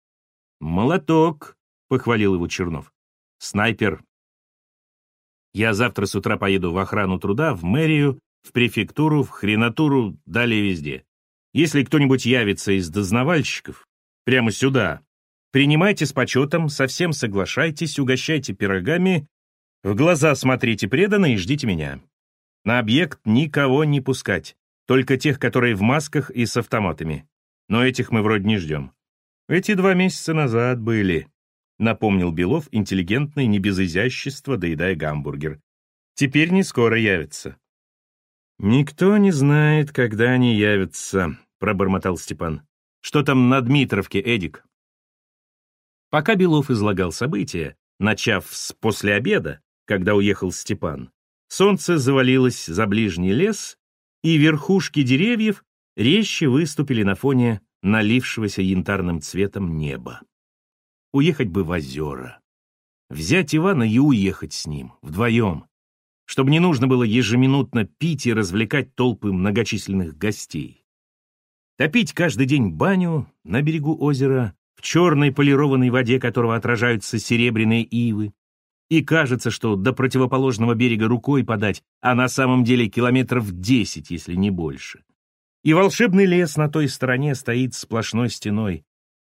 «Молоток!» — похвалил его Чернов. Снайпер. Я завтра с утра поеду в охрану труда, в мэрию, в префектуру, в хренатуру, далее везде. Если кто-нибудь явится из дознавальщиков, прямо сюда, принимайте с почетом, совсем соглашайтесь, угощайте пирогами, в глаза смотрите преданно и ждите меня. На объект никого не пускать, Только тех, которые в масках и с автоматами. Но этих мы вроде не ждем. Эти два месяца назад были, напомнил Белов, интеллигентный, не без изящества, доедая гамбургер. Теперь не скоро явятся. Никто не знает, когда они явятся, пробормотал Степан. Что там на Дмитровке, Эдик? Пока Белов излагал события, начав с после обеда, когда уехал Степан, солнце завалилось за ближний лес, и верхушки деревьев резче выступили на фоне налившегося янтарным цветом неба. Уехать бы в озера. Взять Ивана и уехать с ним, вдвоем, чтобы не нужно было ежеминутно пить и развлекать толпы многочисленных гостей. Топить каждый день баню на берегу озера, в черной полированной воде которого отражаются серебряные ивы, и кажется, что до противоположного берега рукой подать, а на самом деле километров десять, если не больше. И волшебный лес на той стороне стоит сплошной стеной.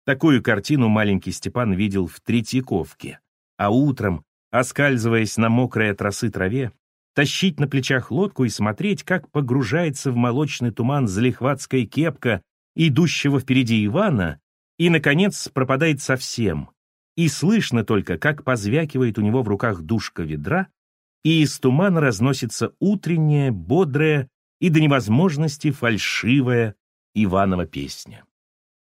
Такую картину маленький Степан видел в Третьяковке. А утром, оскальзываясь на мокрой от росы траве, тащить на плечах лодку и смотреть, как погружается в молочный туман залихватская кепка идущего впереди Ивана, и, наконец, пропадает совсем. И слышно только, как позвякивает у него в руках душка ведра, и из тумана разносится утренняя, бодрая, и до невозможности фальшивая Иванова песня.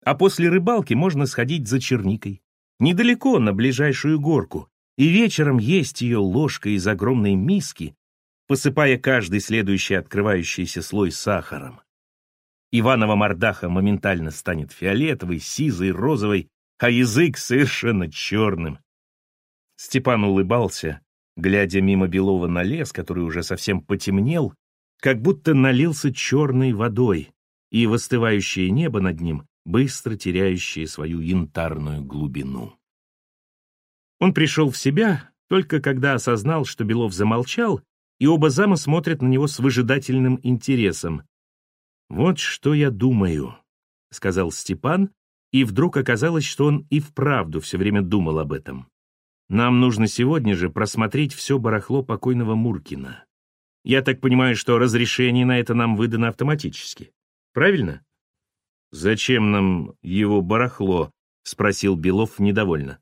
А после рыбалки можно сходить за черникой. Недалеко, на ближайшую горку, и вечером есть ее ложкой из огромной миски, посыпая каждый следующий открывающийся слой сахаром. Иванова мордаха моментально станет фиолетовой, сизой, розовой, а язык совершенно черным. Степан улыбался, глядя мимо Белова на лес, который уже совсем потемнел, как будто налился черной водой, и выстывающее небо над ним, быстро теряющее свою янтарную глубину. Он пришел в себя, только когда осознал, что Белов замолчал, и оба зама смотрят на него с выжидательным интересом. «Вот что я думаю», — сказал Степан, и вдруг оказалось, что он и вправду все время думал об этом. «Нам нужно сегодня же просмотреть все барахло покойного Муркина. Я так понимаю, что разрешение на это нам выдано автоматически. Правильно? Зачем нам его барахло? Спросил Белов недовольно.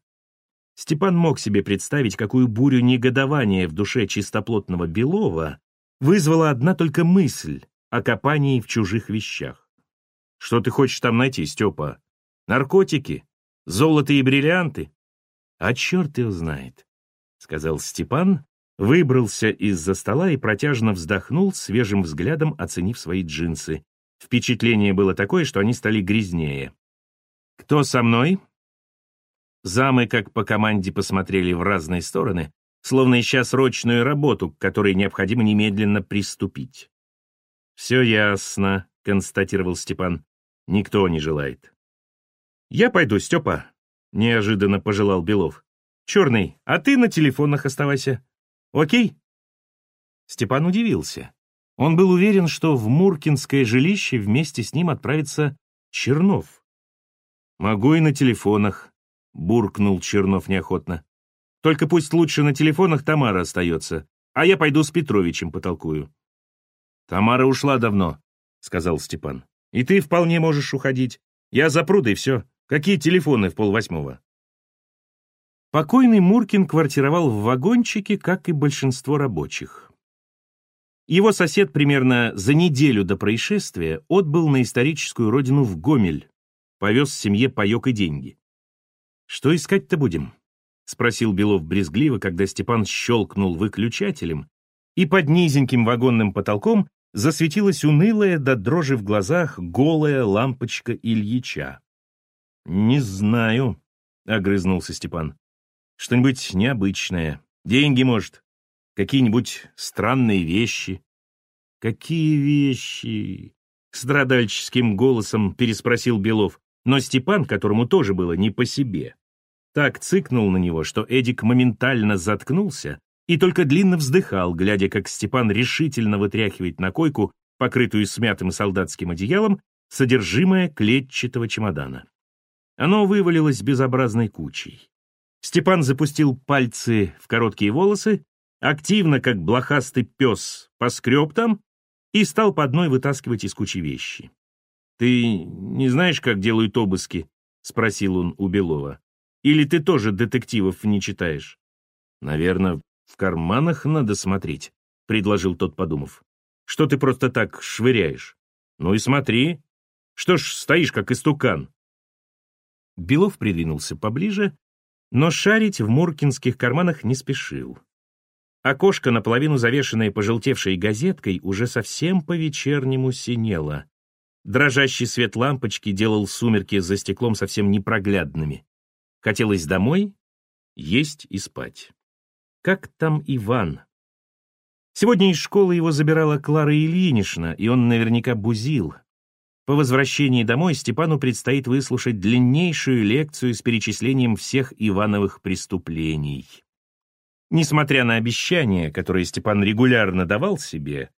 Степан мог себе представить, какую бурю негодования в душе чистоплотного Белова вызвала одна только мысль о копании в чужих вещах. Что ты хочешь там найти, Степа? Наркотики? Золото и бриллианты? А черт его знает, — сказал Степан, выбрался из-за стола и протяжно вздохнул, свежим взглядом оценив свои джинсы. Впечатление было такое, что они стали грязнее. «Кто со мной?» Замы, как по команде, посмотрели в разные стороны, словно ища срочную работу, к которой необходимо немедленно приступить. «Все ясно», — констатировал Степан. «Никто не желает». «Я пойду, Степа», — неожиданно пожелал Белов. «Черный, а ты на телефонах оставайся. Окей?» Степан удивился. Он был уверен, что в Муркинское жилище вместе с ним отправится Чернов. «Могу и на телефонах», — буркнул Чернов неохотно. «Только пусть лучше на телефонах Тамара остается, а я пойду с Петровичем потолкую». «Тамара ушла давно», — сказал Степан. «И ты вполне можешь уходить. Я запру, да и все. Какие телефоны в полвосьмого?» Покойный Муркин квартировал в вагончике, как и большинство рабочих. Его сосед примерно за неделю до происшествия отбыл на историческую родину в Гомель, повез семье паек и деньги. «Что искать-то будем?» — спросил Белов брезгливо, когда Степан щелкнул выключателем, и под низеньким вагонным потолком засветилась унылая до дрожи в глазах голая лампочка Ильича. «Не знаю», — огрызнулся Степан. Что-нибудь необычное. Деньги, может. Какие-нибудь странные вещи. Какие вещи? Страдальческим голосом переспросил Белов, но Степан, которому тоже было не по себе, так цыкнул на него, что Эдик моментально заткнулся и только длинно вздыхал, глядя, как Степан решительно вытряхивает на койку, покрытую смятым солдатским одеялом, содержимое клетчатого чемодана. Оно вывалилось безобразной кучей. Степан запустил пальцы в короткие волосы, активно, как блохастый пес, поскреб там и стал по одной вытаскивать из кучи вещи. «Ты не знаешь, как делают обыски?» — спросил он у Белова. «Или ты тоже детективов не читаешь?» «Наверное, в карманах надо смотреть», — предложил тот, подумав. «Что ты просто так швыряешь? Ну и смотри. Что ж стоишь, как истукан?» Белов придвинулся поближе, но шарить в муркинских карманах не спешил. Окошко, наполовину завешенное пожелтевшей газеткой, уже совсем по-вечернему синело. Дрожащий свет лампочки делал сумерки за стеклом совсем непроглядными. Хотелось домой, есть и спать. Как там Иван? Сегодня из школы его забирала Клара Ильинична, и он наверняка бузил. По возвращении домой Степану предстоит выслушать длиннейшую лекцию с перечислением всех Ивановых преступлений. Несмотря на обещания, которые Степан регулярно давал себе,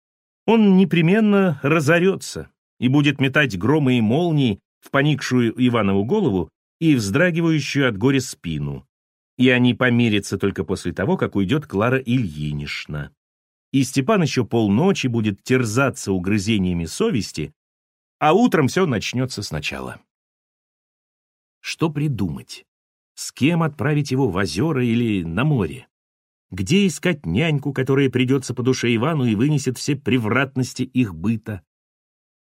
он непременно разорется и будет метать громы и молнии в поникшую Иванову голову и вздрагивающую от горя спину. И они помирятся только после того, как уйдет Клара Ильинична. И Степан еще полночи будет терзаться угрызениями совести, а утром все начнется сначала. Что придумать? С кем отправить его в озера или на море? Где искать няньку, которая придется по душе Ивану и вынесет все превратности их быта?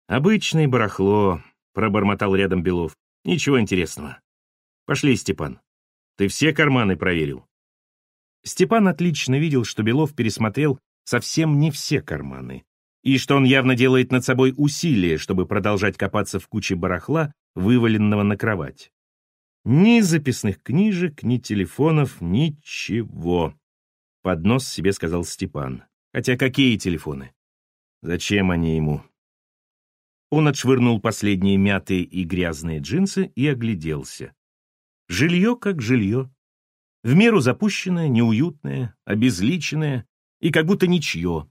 Обычное барахло, пробормотал рядом Белов. Ничего интересного. Пошли, Степан. Ты все карманы проверил? Степан отлично видел, что Белов пересмотрел совсем не все карманы, и что он явно делает над собой усилие, чтобы продолжать копаться в куче барахла, вываленного на кровать. Ни записных книжек, ни телефонов, ничего. Под нос себе сказал Степан. Хотя какие телефоны? Зачем они ему? Он отшвырнул последние мятые и грязные джинсы и огляделся. Жилье как жилье. В меру запущенное, неуютное, обезличенное и как будто ничье.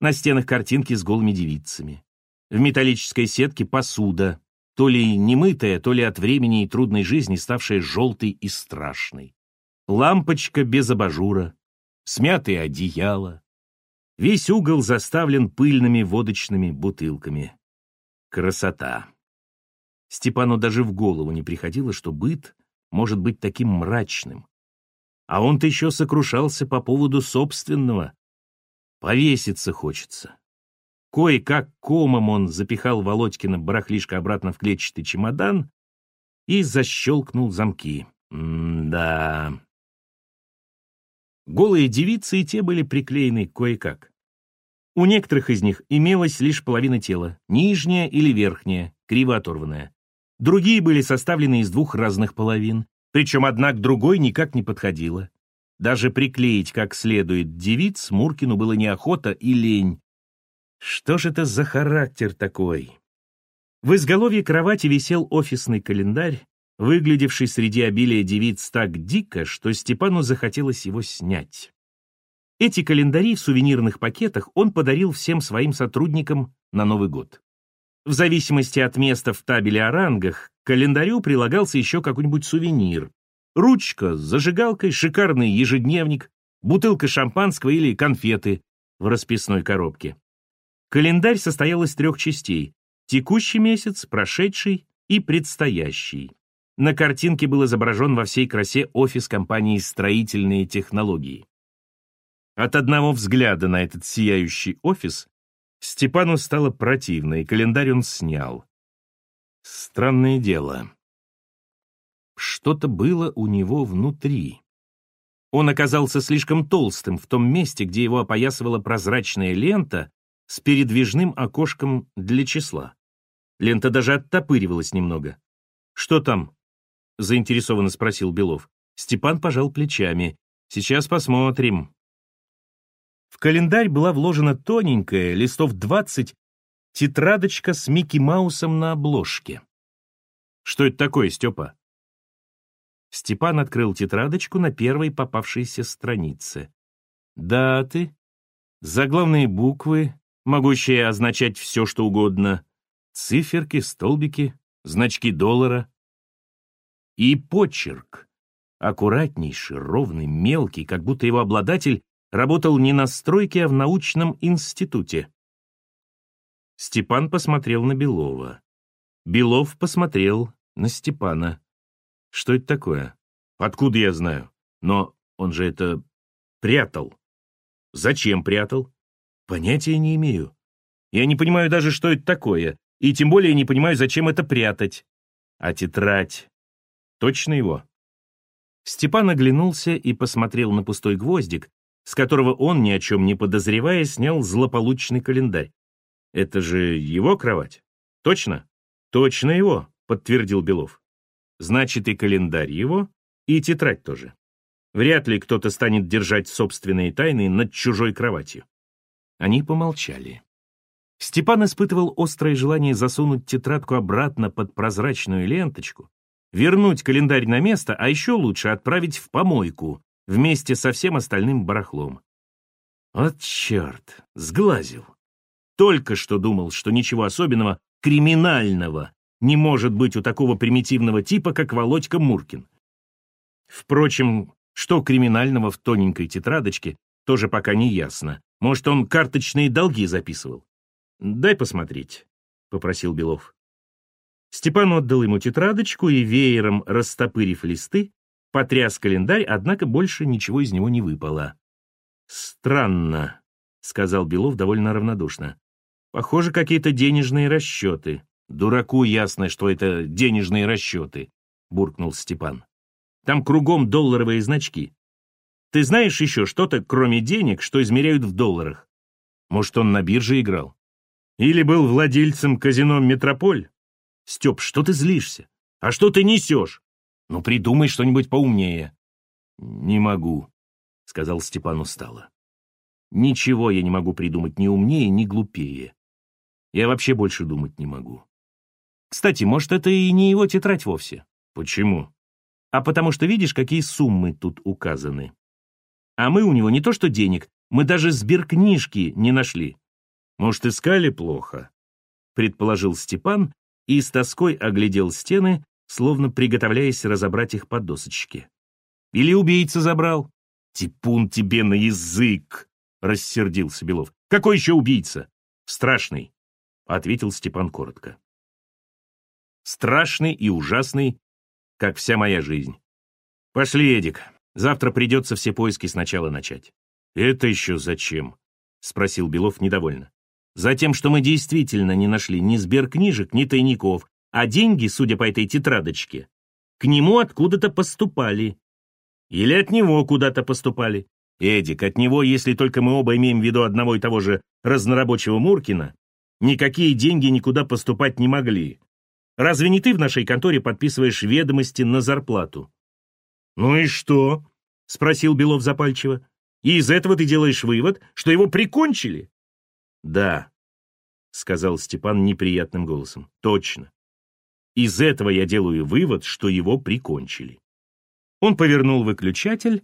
На стенах картинки с голыми девицами. В металлической сетке посуда, то ли немытая, то ли от времени и трудной жизни ставшая желтой и страшной. Лампочка без абажура, смятые одеяла. Весь угол заставлен пыльными водочными бутылками. Красота. Степану даже в голову не приходило, что быт может быть таким мрачным. А он-то еще сокрушался по поводу собственного. Повеситься хочется. Кое-как комом он запихал Володькина барахлишко обратно в клетчатый чемодан и защелкнул замки. М-да. Голые девицы и те были приклеены кое-как. У некоторых из них имелась лишь половина тела, нижняя или верхняя, криво оторванная. Другие были составлены из двух разных половин, причем одна к другой никак не подходила. Даже приклеить как следует девиц Муркину было неохота и лень. Что ж это за характер такой? В изголовье кровати висел офисный календарь, выглядевший среди обилия девиц так дико, что Степану захотелось его снять. Эти календари в сувенирных пакетах он подарил всем своим сотрудникам на Новый год. В зависимости от места в табеле о рангах, к календарю прилагался еще какой-нибудь сувенир. Ручка с зажигалкой, шикарный ежедневник, бутылка шампанского или конфеты в расписной коробке. Календарь состоял из трех частей — текущий месяц, прошедший и предстоящий. На картинке был изображен во всей красе офис компании «Строительные технологии». От одного взгляда на этот сияющий офис Степану стало противно, и календарь он снял. Странное дело. Что-то было у него внутри. Он оказался слишком толстым в том месте, где его опоясывала прозрачная лента с передвижным окошком для числа. Лента даже оттопыривалась немного. «Что там?» — заинтересованно спросил Белов. Степан пожал плечами. «Сейчас посмотрим». В календарь была вложена тоненькая, листов двадцать, тетрадочка с Микки Маусом на обложке. «Что это такое, Степа?» Степан открыл тетрадочку на первой попавшейся странице. Даты, заглавные буквы, могущие означать все, что угодно, циферки, столбики, значки доллара, и почерк. Аккуратнейший, ровный, мелкий, как будто его обладатель работал не на стройке, а в научном институте. Степан посмотрел на Белова. Белов посмотрел на Степана. Что это такое? Откуда я знаю? Но он же это прятал. Зачем прятал? Понятия не имею. Я не понимаю даже, что это такое, и тем более не понимаю, зачем это прятать. А тетрадь? Точно его? Степан оглянулся и посмотрел на пустой гвоздик, с которого он, ни о чем не подозревая, снял злополучный календарь. Это же его кровать? Точно? Точно его, подтвердил Белов. Значит, и календарь его, и тетрадь тоже. Вряд ли кто-то станет держать собственные тайны над чужой кроватью. Они помолчали. Степан испытывал острое желание засунуть тетрадку обратно под прозрачную ленточку, вернуть календарь на место, а еще лучше отправить в помойку вместе со всем остальным барахлом. Вот черт, сглазил. Только что думал, что ничего особенного, криминального, не может быть у такого примитивного типа, как Володька Муркин. Впрочем, что криминального в тоненькой тетрадочке, тоже пока не ясно. Может, он карточные долги записывал. «Дай посмотреть», — попросил Белов. Степан отдал ему тетрадочку и, веером растопырив листы, потряс календарь, однако больше ничего из него не выпало. «Странно», — сказал Белов довольно равнодушно. «Похоже, какие-то денежные расчеты. Дураку ясно, что это денежные расчеты», — буркнул Степан. «Там кругом долларовые значки. Ты знаешь еще что-то, кроме денег, что измеряют в долларах? Может, он на бирже играл?» Или был владельцем казино «Метрополь»? Степ, что ты злишься? А что ты несешь? Ну, придумай что-нибудь поумнее. Не могу, — сказал Степан устало. Ничего я не могу придумать ни умнее, ни глупее. Я вообще больше думать не могу. Кстати, может, это и не его тетрадь вовсе. Почему? А потому что видишь, какие суммы тут указаны. А мы у него не то что денег, мы даже сберкнижки не нашли. Может, искали плохо?» — предположил Степан и с тоской оглядел стены, словно приготовляясь разобрать их по досочке. «Или убийца забрал?» «Типун тебе на язык!» — рассердился Белов. «Какой еще убийца?» «Страшный», — ответил Степан коротко. «Страшный и ужасный, как вся моя жизнь. Пошли, Эдик, завтра придется все поиски сначала начать». «Это еще зачем?» — спросил Белов недовольно. Затем, что мы действительно не нашли ни сберкнижек, ни тайников, а деньги, судя по этой тетрадочке, к нему откуда-то поступали. Или от него куда-то поступали. Эдик, от него, если только мы оба имеем в виду одного и того же разнорабочего Муркина, никакие деньги никуда поступать не могли. Разве не ты в нашей конторе подписываешь ведомости на зарплату? «Ну и что?» — спросил Белов запальчиво. «И из этого ты делаешь вывод, что его прикончили?» «Да», — сказал Степан неприятным голосом, — «точно. Из этого я делаю вывод, что его прикончили». Он повернул выключатель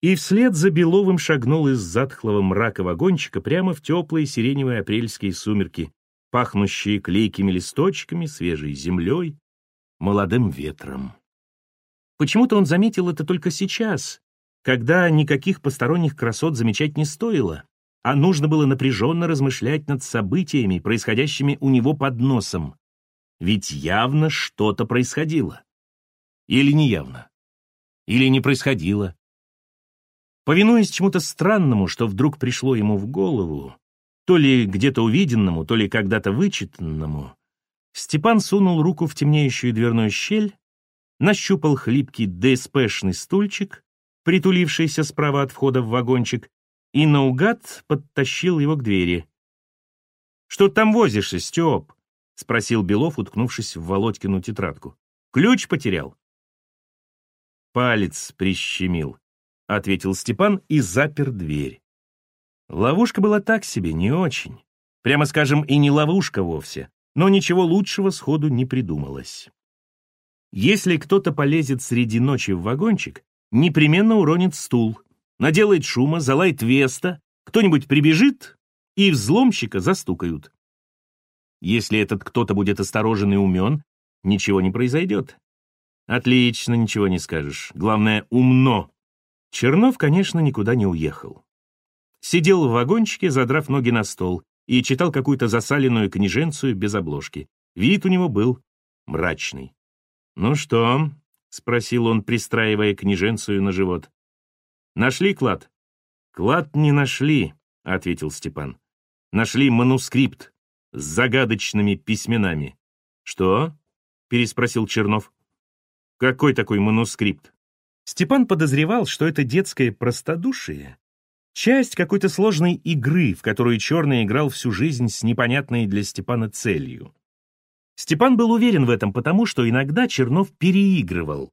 и вслед за Беловым шагнул из затхлого мрака вагончика прямо в теплые сиреневые апрельские сумерки, пахнущие клейкими листочками, свежей землей, молодым ветром. Почему-то он заметил это только сейчас, когда никаких посторонних красот замечать не стоило, а нужно было напряженно размышлять над событиями, происходящими у него под носом. Ведь явно что-то происходило. Или неявно. Или не происходило. Повинуясь чему-то странному, что вдруг пришло ему в голову, то ли где-то увиденному, то ли когда-то вычитанному, Степан сунул руку в темнеющую дверную щель, нащупал хлипкий ДСПшный стульчик, притулившийся справа от входа в вагончик, и наугад подтащил его к двери. «Что там возишься, Степ?» — спросил Белов, уткнувшись в Володькину тетрадку. «Ключ потерял?» «Палец прищемил», — ответил Степан и запер дверь. Ловушка была так себе, не очень. Прямо скажем, и не ловушка вовсе, но ничего лучшего сходу не придумалось. Если кто-то полезет среди ночи в вагончик, непременно уронит стул, наделает шума, залает веста, кто-нибудь прибежит, и взломщика застукают. Если этот кто-то будет осторожен и умен, ничего не произойдет. Отлично, ничего не скажешь. Главное, умно. Чернов, конечно, никуда не уехал. Сидел в вагончике, задрав ноги на стол, и читал какую-то засаленную книженцию без обложки. Вид у него был мрачный. «Ну что?» — спросил он, пристраивая книженцию на живот. «Нашли клад?» «Клад не нашли», — ответил Степан. «Нашли манускрипт с загадочными письменами». «Что?» — переспросил Чернов. «Какой такой манускрипт?» Степан подозревал, что это детское простодушие — часть какой-то сложной игры, в которую Черный играл всю жизнь с непонятной для Степана целью. Степан был уверен в этом потому, что иногда Чернов переигрывал.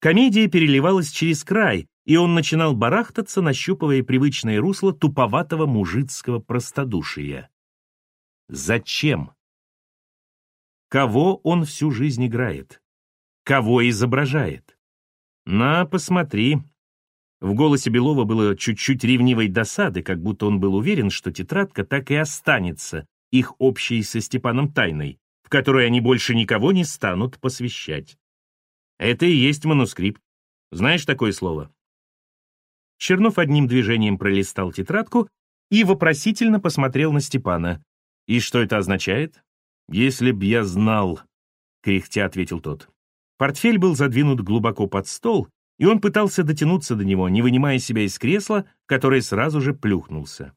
Комедия переливалась через край, и он начинал барахтаться, нащупывая привычное русло туповатого мужицкого простодушия. Зачем? Кого он всю жизнь играет? Кого изображает? На, посмотри. В голосе Белова было чуть-чуть ревнивой досады, как будто он был уверен, что тетрадка так и останется их общей со Степаном тайной, в которую они больше никого не станут посвящать. Это и есть манускрипт. Знаешь такое слово? Чернов одним движением пролистал тетрадку и вопросительно посмотрел на Степана. «И что это означает?» «Если б я знал», — кряхтя ответил тот. Портфель был задвинут глубоко под стол, и он пытался дотянуться до него, не вынимая себя из кресла, которое сразу же плюхнулся.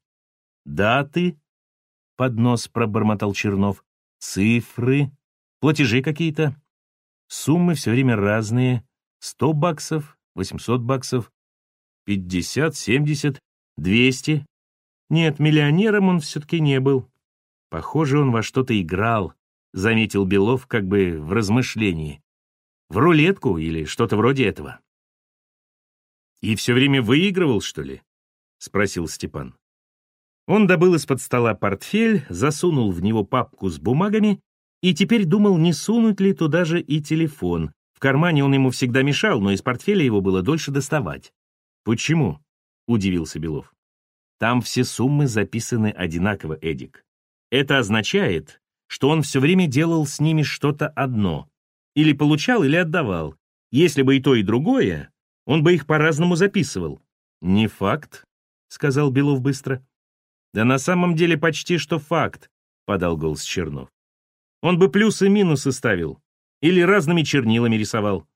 «Даты?» — под нос пробормотал Чернов. «Цифры? Платежи какие-то?» Суммы все время разные. Сто баксов, восемьсот баксов, пятьдесят, семьдесят, двести. Нет, миллионером он все-таки не был. Похоже, он во что-то играл, заметил Белов как бы в размышлении. В рулетку или что-то вроде этого. «И все время выигрывал, что ли?» — спросил Степан. Он добыл из-под стола портфель, засунул в него папку с бумагами и теперь думал, не сунуть ли туда же и телефон. В кармане он ему всегда мешал, но из портфеля его было дольше доставать. «Почему?» — удивился Белов. «Там все суммы записаны одинаково, Эдик. Это означает, что он все время делал с ними что-то одно. Или получал, или отдавал. Если бы и то, и другое, он бы их по-разному записывал. «Не факт», — сказал Белов быстро. «Да на самом деле почти что факт», — подал голос Чернов. «Он бы плюсы и минусы ставил. Или разными чернилами рисовал.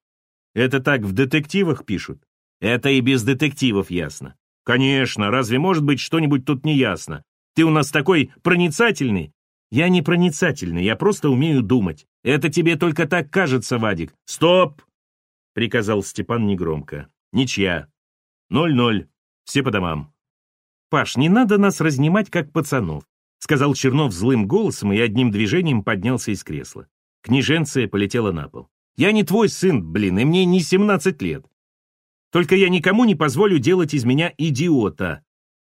Это так в детективах пишут. Это и без детективов ясно. Конечно, разве может быть что-нибудь тут неясно? Ты у нас такой проницательный, я не проницательный, я просто умею думать. Это тебе только так кажется, Вадик. Стоп! Приказал Степан негромко. Ничья. Ноль-ноль. Все по домам. Паш, не надо нас разнимать, как пацанов, сказал Чернов злым голосом и одним движением поднялся из кресла. Княженция полетела на пол. Я не твой сын, блин, и мне не 17 лет. Только я никому не позволю делать из меня идиота.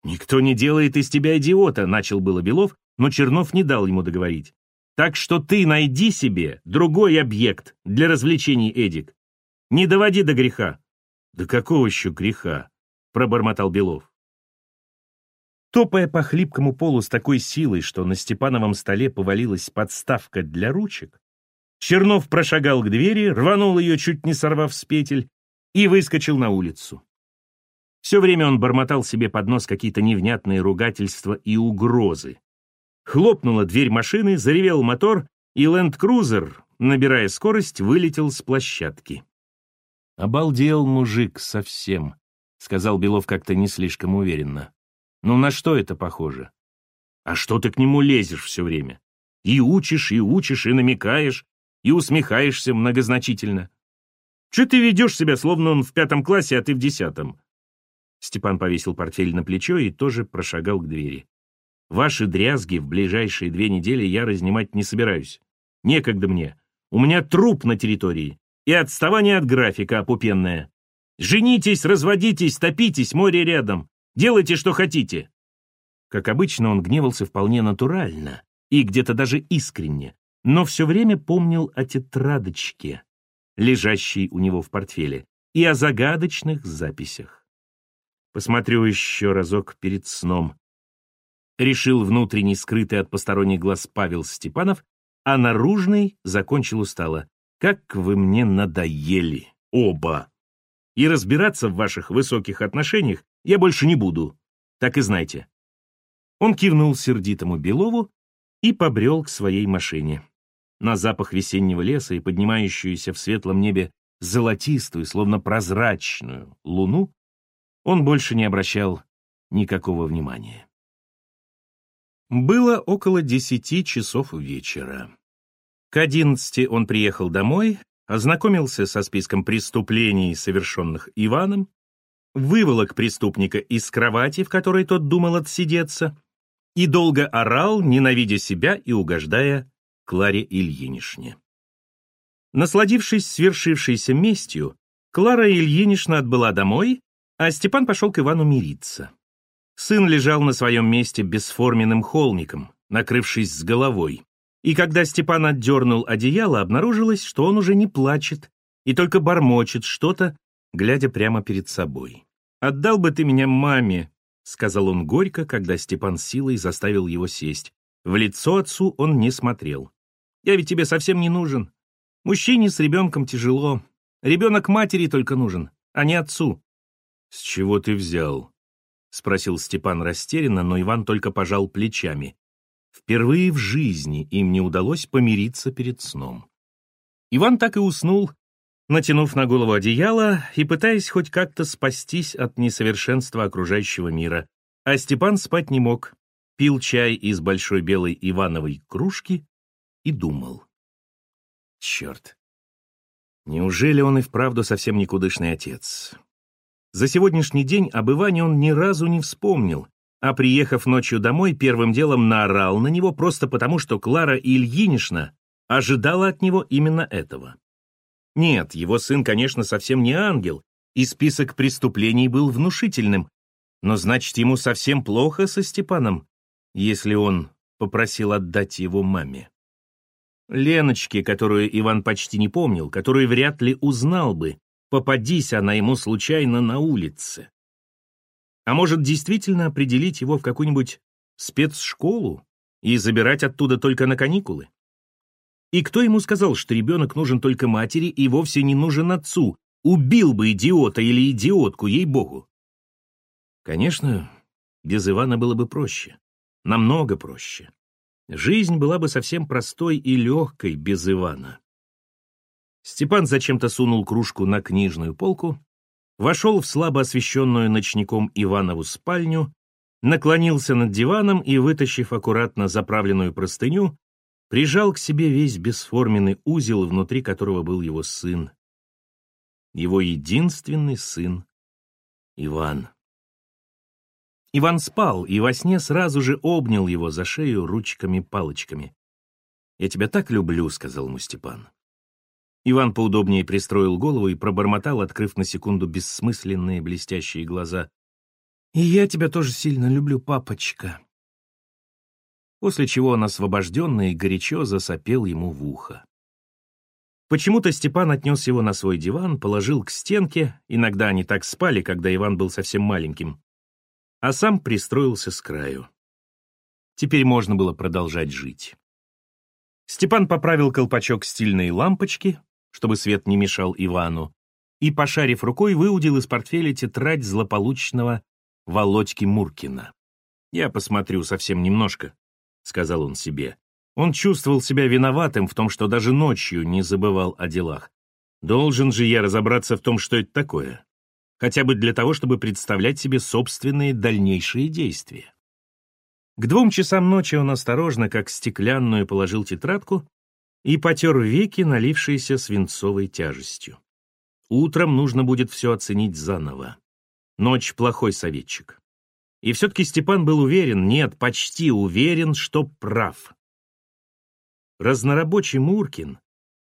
Никто не делает из тебя идиота, начал было Белов, но Чернов не дал ему договорить. Так что ты найди себе другой объект для развлечений, Эдик. Не доводи до греха. Да какого еще греха? Пробормотал Белов. Топая по хлипкому полу с такой силой, что на Степановом столе повалилась подставка для ручек, Чернов прошагал к двери, рванул ее, чуть не сорвав с петель, и выскочил на улицу. Все время он бормотал себе под нос какие-то невнятные ругательства и угрозы. Хлопнула дверь машины, заревел мотор, и ленд-крузер, набирая скорость, вылетел с площадки. «Обалдел мужик совсем», — сказал Белов как-то не слишком уверенно. «Ну на что это похоже?» «А что ты к нему лезешь все время? И учишь, и учишь, и намекаешь, и усмехаешься многозначительно. Че ты ведешь себя, словно он в пятом классе, а ты в десятом?» Степан повесил портфель на плечо и тоже прошагал к двери. Ваши дрязги в ближайшие две недели я разнимать не собираюсь. Некогда мне. У меня труп на территории. И отставание от графика опупенное. Женитесь, разводитесь, топитесь, море рядом. Делайте, что хотите. Как обычно, он гневался вполне натурально и где-то даже искренне, но все время помнил о тетрадочке, лежащей у него в портфеле, и о загадочных записях. Посмотрю еще разок перед сном решил внутренний скрытый от посторонних глаз Павел Степанов, а наружный закончил устало. «Как вы мне надоели, оба! И разбираться в ваших высоких отношениях я больше не буду, так и знайте». Он кивнул сердитому Белову и побрел к своей машине. На запах весеннего леса и поднимающуюся в светлом небе золотистую, словно прозрачную луну, он больше не обращал никакого внимания. Было около десяти часов вечера. К одиннадцати он приехал домой, ознакомился со списком преступлений, совершенных Иваном, выволок преступника из кровати, в которой тот думал отсидеться, и долго орал, ненавидя себя и угождая Кларе Ильинишне. Насладившись свершившейся местью, Клара Ильинична отбыла домой, а Степан пошел к Ивану мириться. Сын лежал на своем месте бесформенным холмиком, накрывшись с головой. И когда Степан отдернул одеяло, обнаружилось, что он уже не плачет и только бормочет что-то, глядя прямо перед собой. «Отдал бы ты меня маме», — сказал он горько, когда Степан силой заставил его сесть. В лицо отцу он не смотрел. «Я ведь тебе совсем не нужен. Мужчине с ребенком тяжело. Ребенок матери только нужен, а не отцу». «С чего ты взял?» — спросил Степан растерянно, но Иван только пожал плечами. Впервые в жизни им не удалось помириться перед сном. Иван так и уснул, натянув на голову одеяло и пытаясь хоть как-то спастись от несовершенства окружающего мира. А Степан спать не мог, пил чай из большой белой Ивановой кружки и думал. Черт. Неужели он и вправду совсем никудышный отец? За сегодняшний день об Иване он ни разу не вспомнил, а приехав ночью домой, первым делом наорал на него просто потому, что Клара Ильинична ожидала от него именно этого. Нет, его сын, конечно, совсем не ангел, и список преступлений был внушительным, но значит, ему совсем плохо со Степаном, если он попросил отдать его маме. Леночке, которую Иван почти не помнил, которую вряд ли узнал бы, попадись она ему случайно на улице. А может, действительно определить его в какую-нибудь спецшколу и забирать оттуда только на каникулы? И кто ему сказал, что ребенок нужен только матери и вовсе не нужен отцу? Убил бы идиота или идиотку, ей-богу. Конечно, без Ивана было бы проще. Намного проще. Жизнь была бы совсем простой и легкой без Ивана. Степан зачем-то сунул кружку на книжную полку, вошел в слабо освещенную ночником Иванову спальню, наклонился над диваном и, вытащив аккуратно заправленную простыню, прижал к себе весь бесформенный узел, внутри которого был его сын. Его единственный сын Иван. Иван спал и во сне сразу же обнял его за шею ручками-палочками. «Я тебя так люблю», — сказал ему Степан. Иван поудобнее пристроил голову и пробормотал, открыв на секунду бессмысленные блестящие глаза. «И я тебя тоже сильно люблю, папочка» после чего он освобожденно и горячо засопел ему в ухо. Почему-то Степан отнес его на свой диван, положил к стенке, иногда они так спали, когда Иван был совсем маленьким, а сам пристроился с краю. Теперь можно было продолжать жить. Степан поправил колпачок стильной лампочки, чтобы свет не мешал Ивану, и, пошарив рукой, выудил из портфеля тетрадь злополучного Володьки Муркина. «Я посмотрю совсем немножко», — сказал он себе. Он чувствовал себя виноватым в том, что даже ночью не забывал о делах. Должен же я разобраться в том, что это такое. Хотя бы для того, чтобы представлять себе собственные дальнейшие действия. К двум часам ночи он осторожно, как стеклянную, положил тетрадку и потер веки, налившиеся свинцовой тяжестью. Утром нужно будет все оценить заново. Ночь — плохой советчик. И все-таки Степан был уверен, нет, почти уверен, что прав. Разнорабочий Муркин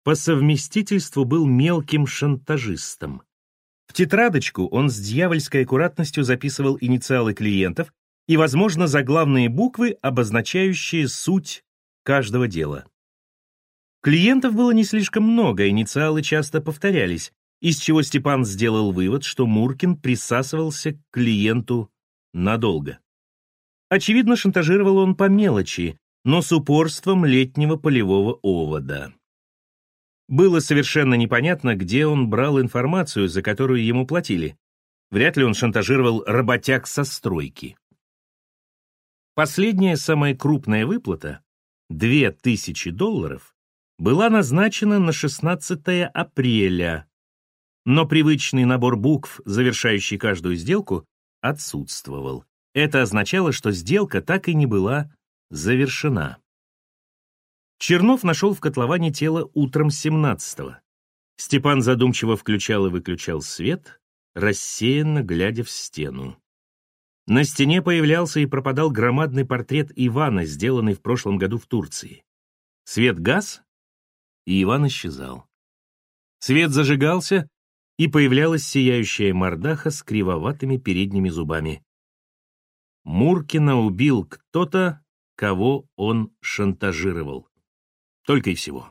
по совместительству был мелким шантажистом. В тетрадочку он с дьявольской аккуратностью записывал инициалы клиентов и, возможно, заглавные буквы, обозначающие суть каждого дела. Клиентов было не слишком много, инициалы часто повторялись, из чего Степан сделал вывод, что Муркин присасывался к клиенту надолго. Очевидно, шантажировал он по мелочи, но с упорством летнего полевого овода. Было совершенно непонятно, где он брал информацию, за которую ему платили. Вряд ли он шантажировал работяг со стройки. Последняя самая крупная выплата, 2000 долларов, была назначена на 16 апреля, но привычный набор букв, завершающий каждую сделку, отсутствовал. Это означало, что сделка так и не была завершена. Чернов нашел в котловане тело утром 17-го. Степан задумчиво включал и выключал свет, рассеянно глядя в стену. На стене появлялся и пропадал громадный портрет Ивана, сделанный в прошлом году в Турции. Свет гас, и Иван исчезал. Свет зажигался, и появлялась сияющая мордаха с кривоватыми передними зубами. Муркина убил кто-то, кого он шантажировал. Только и всего.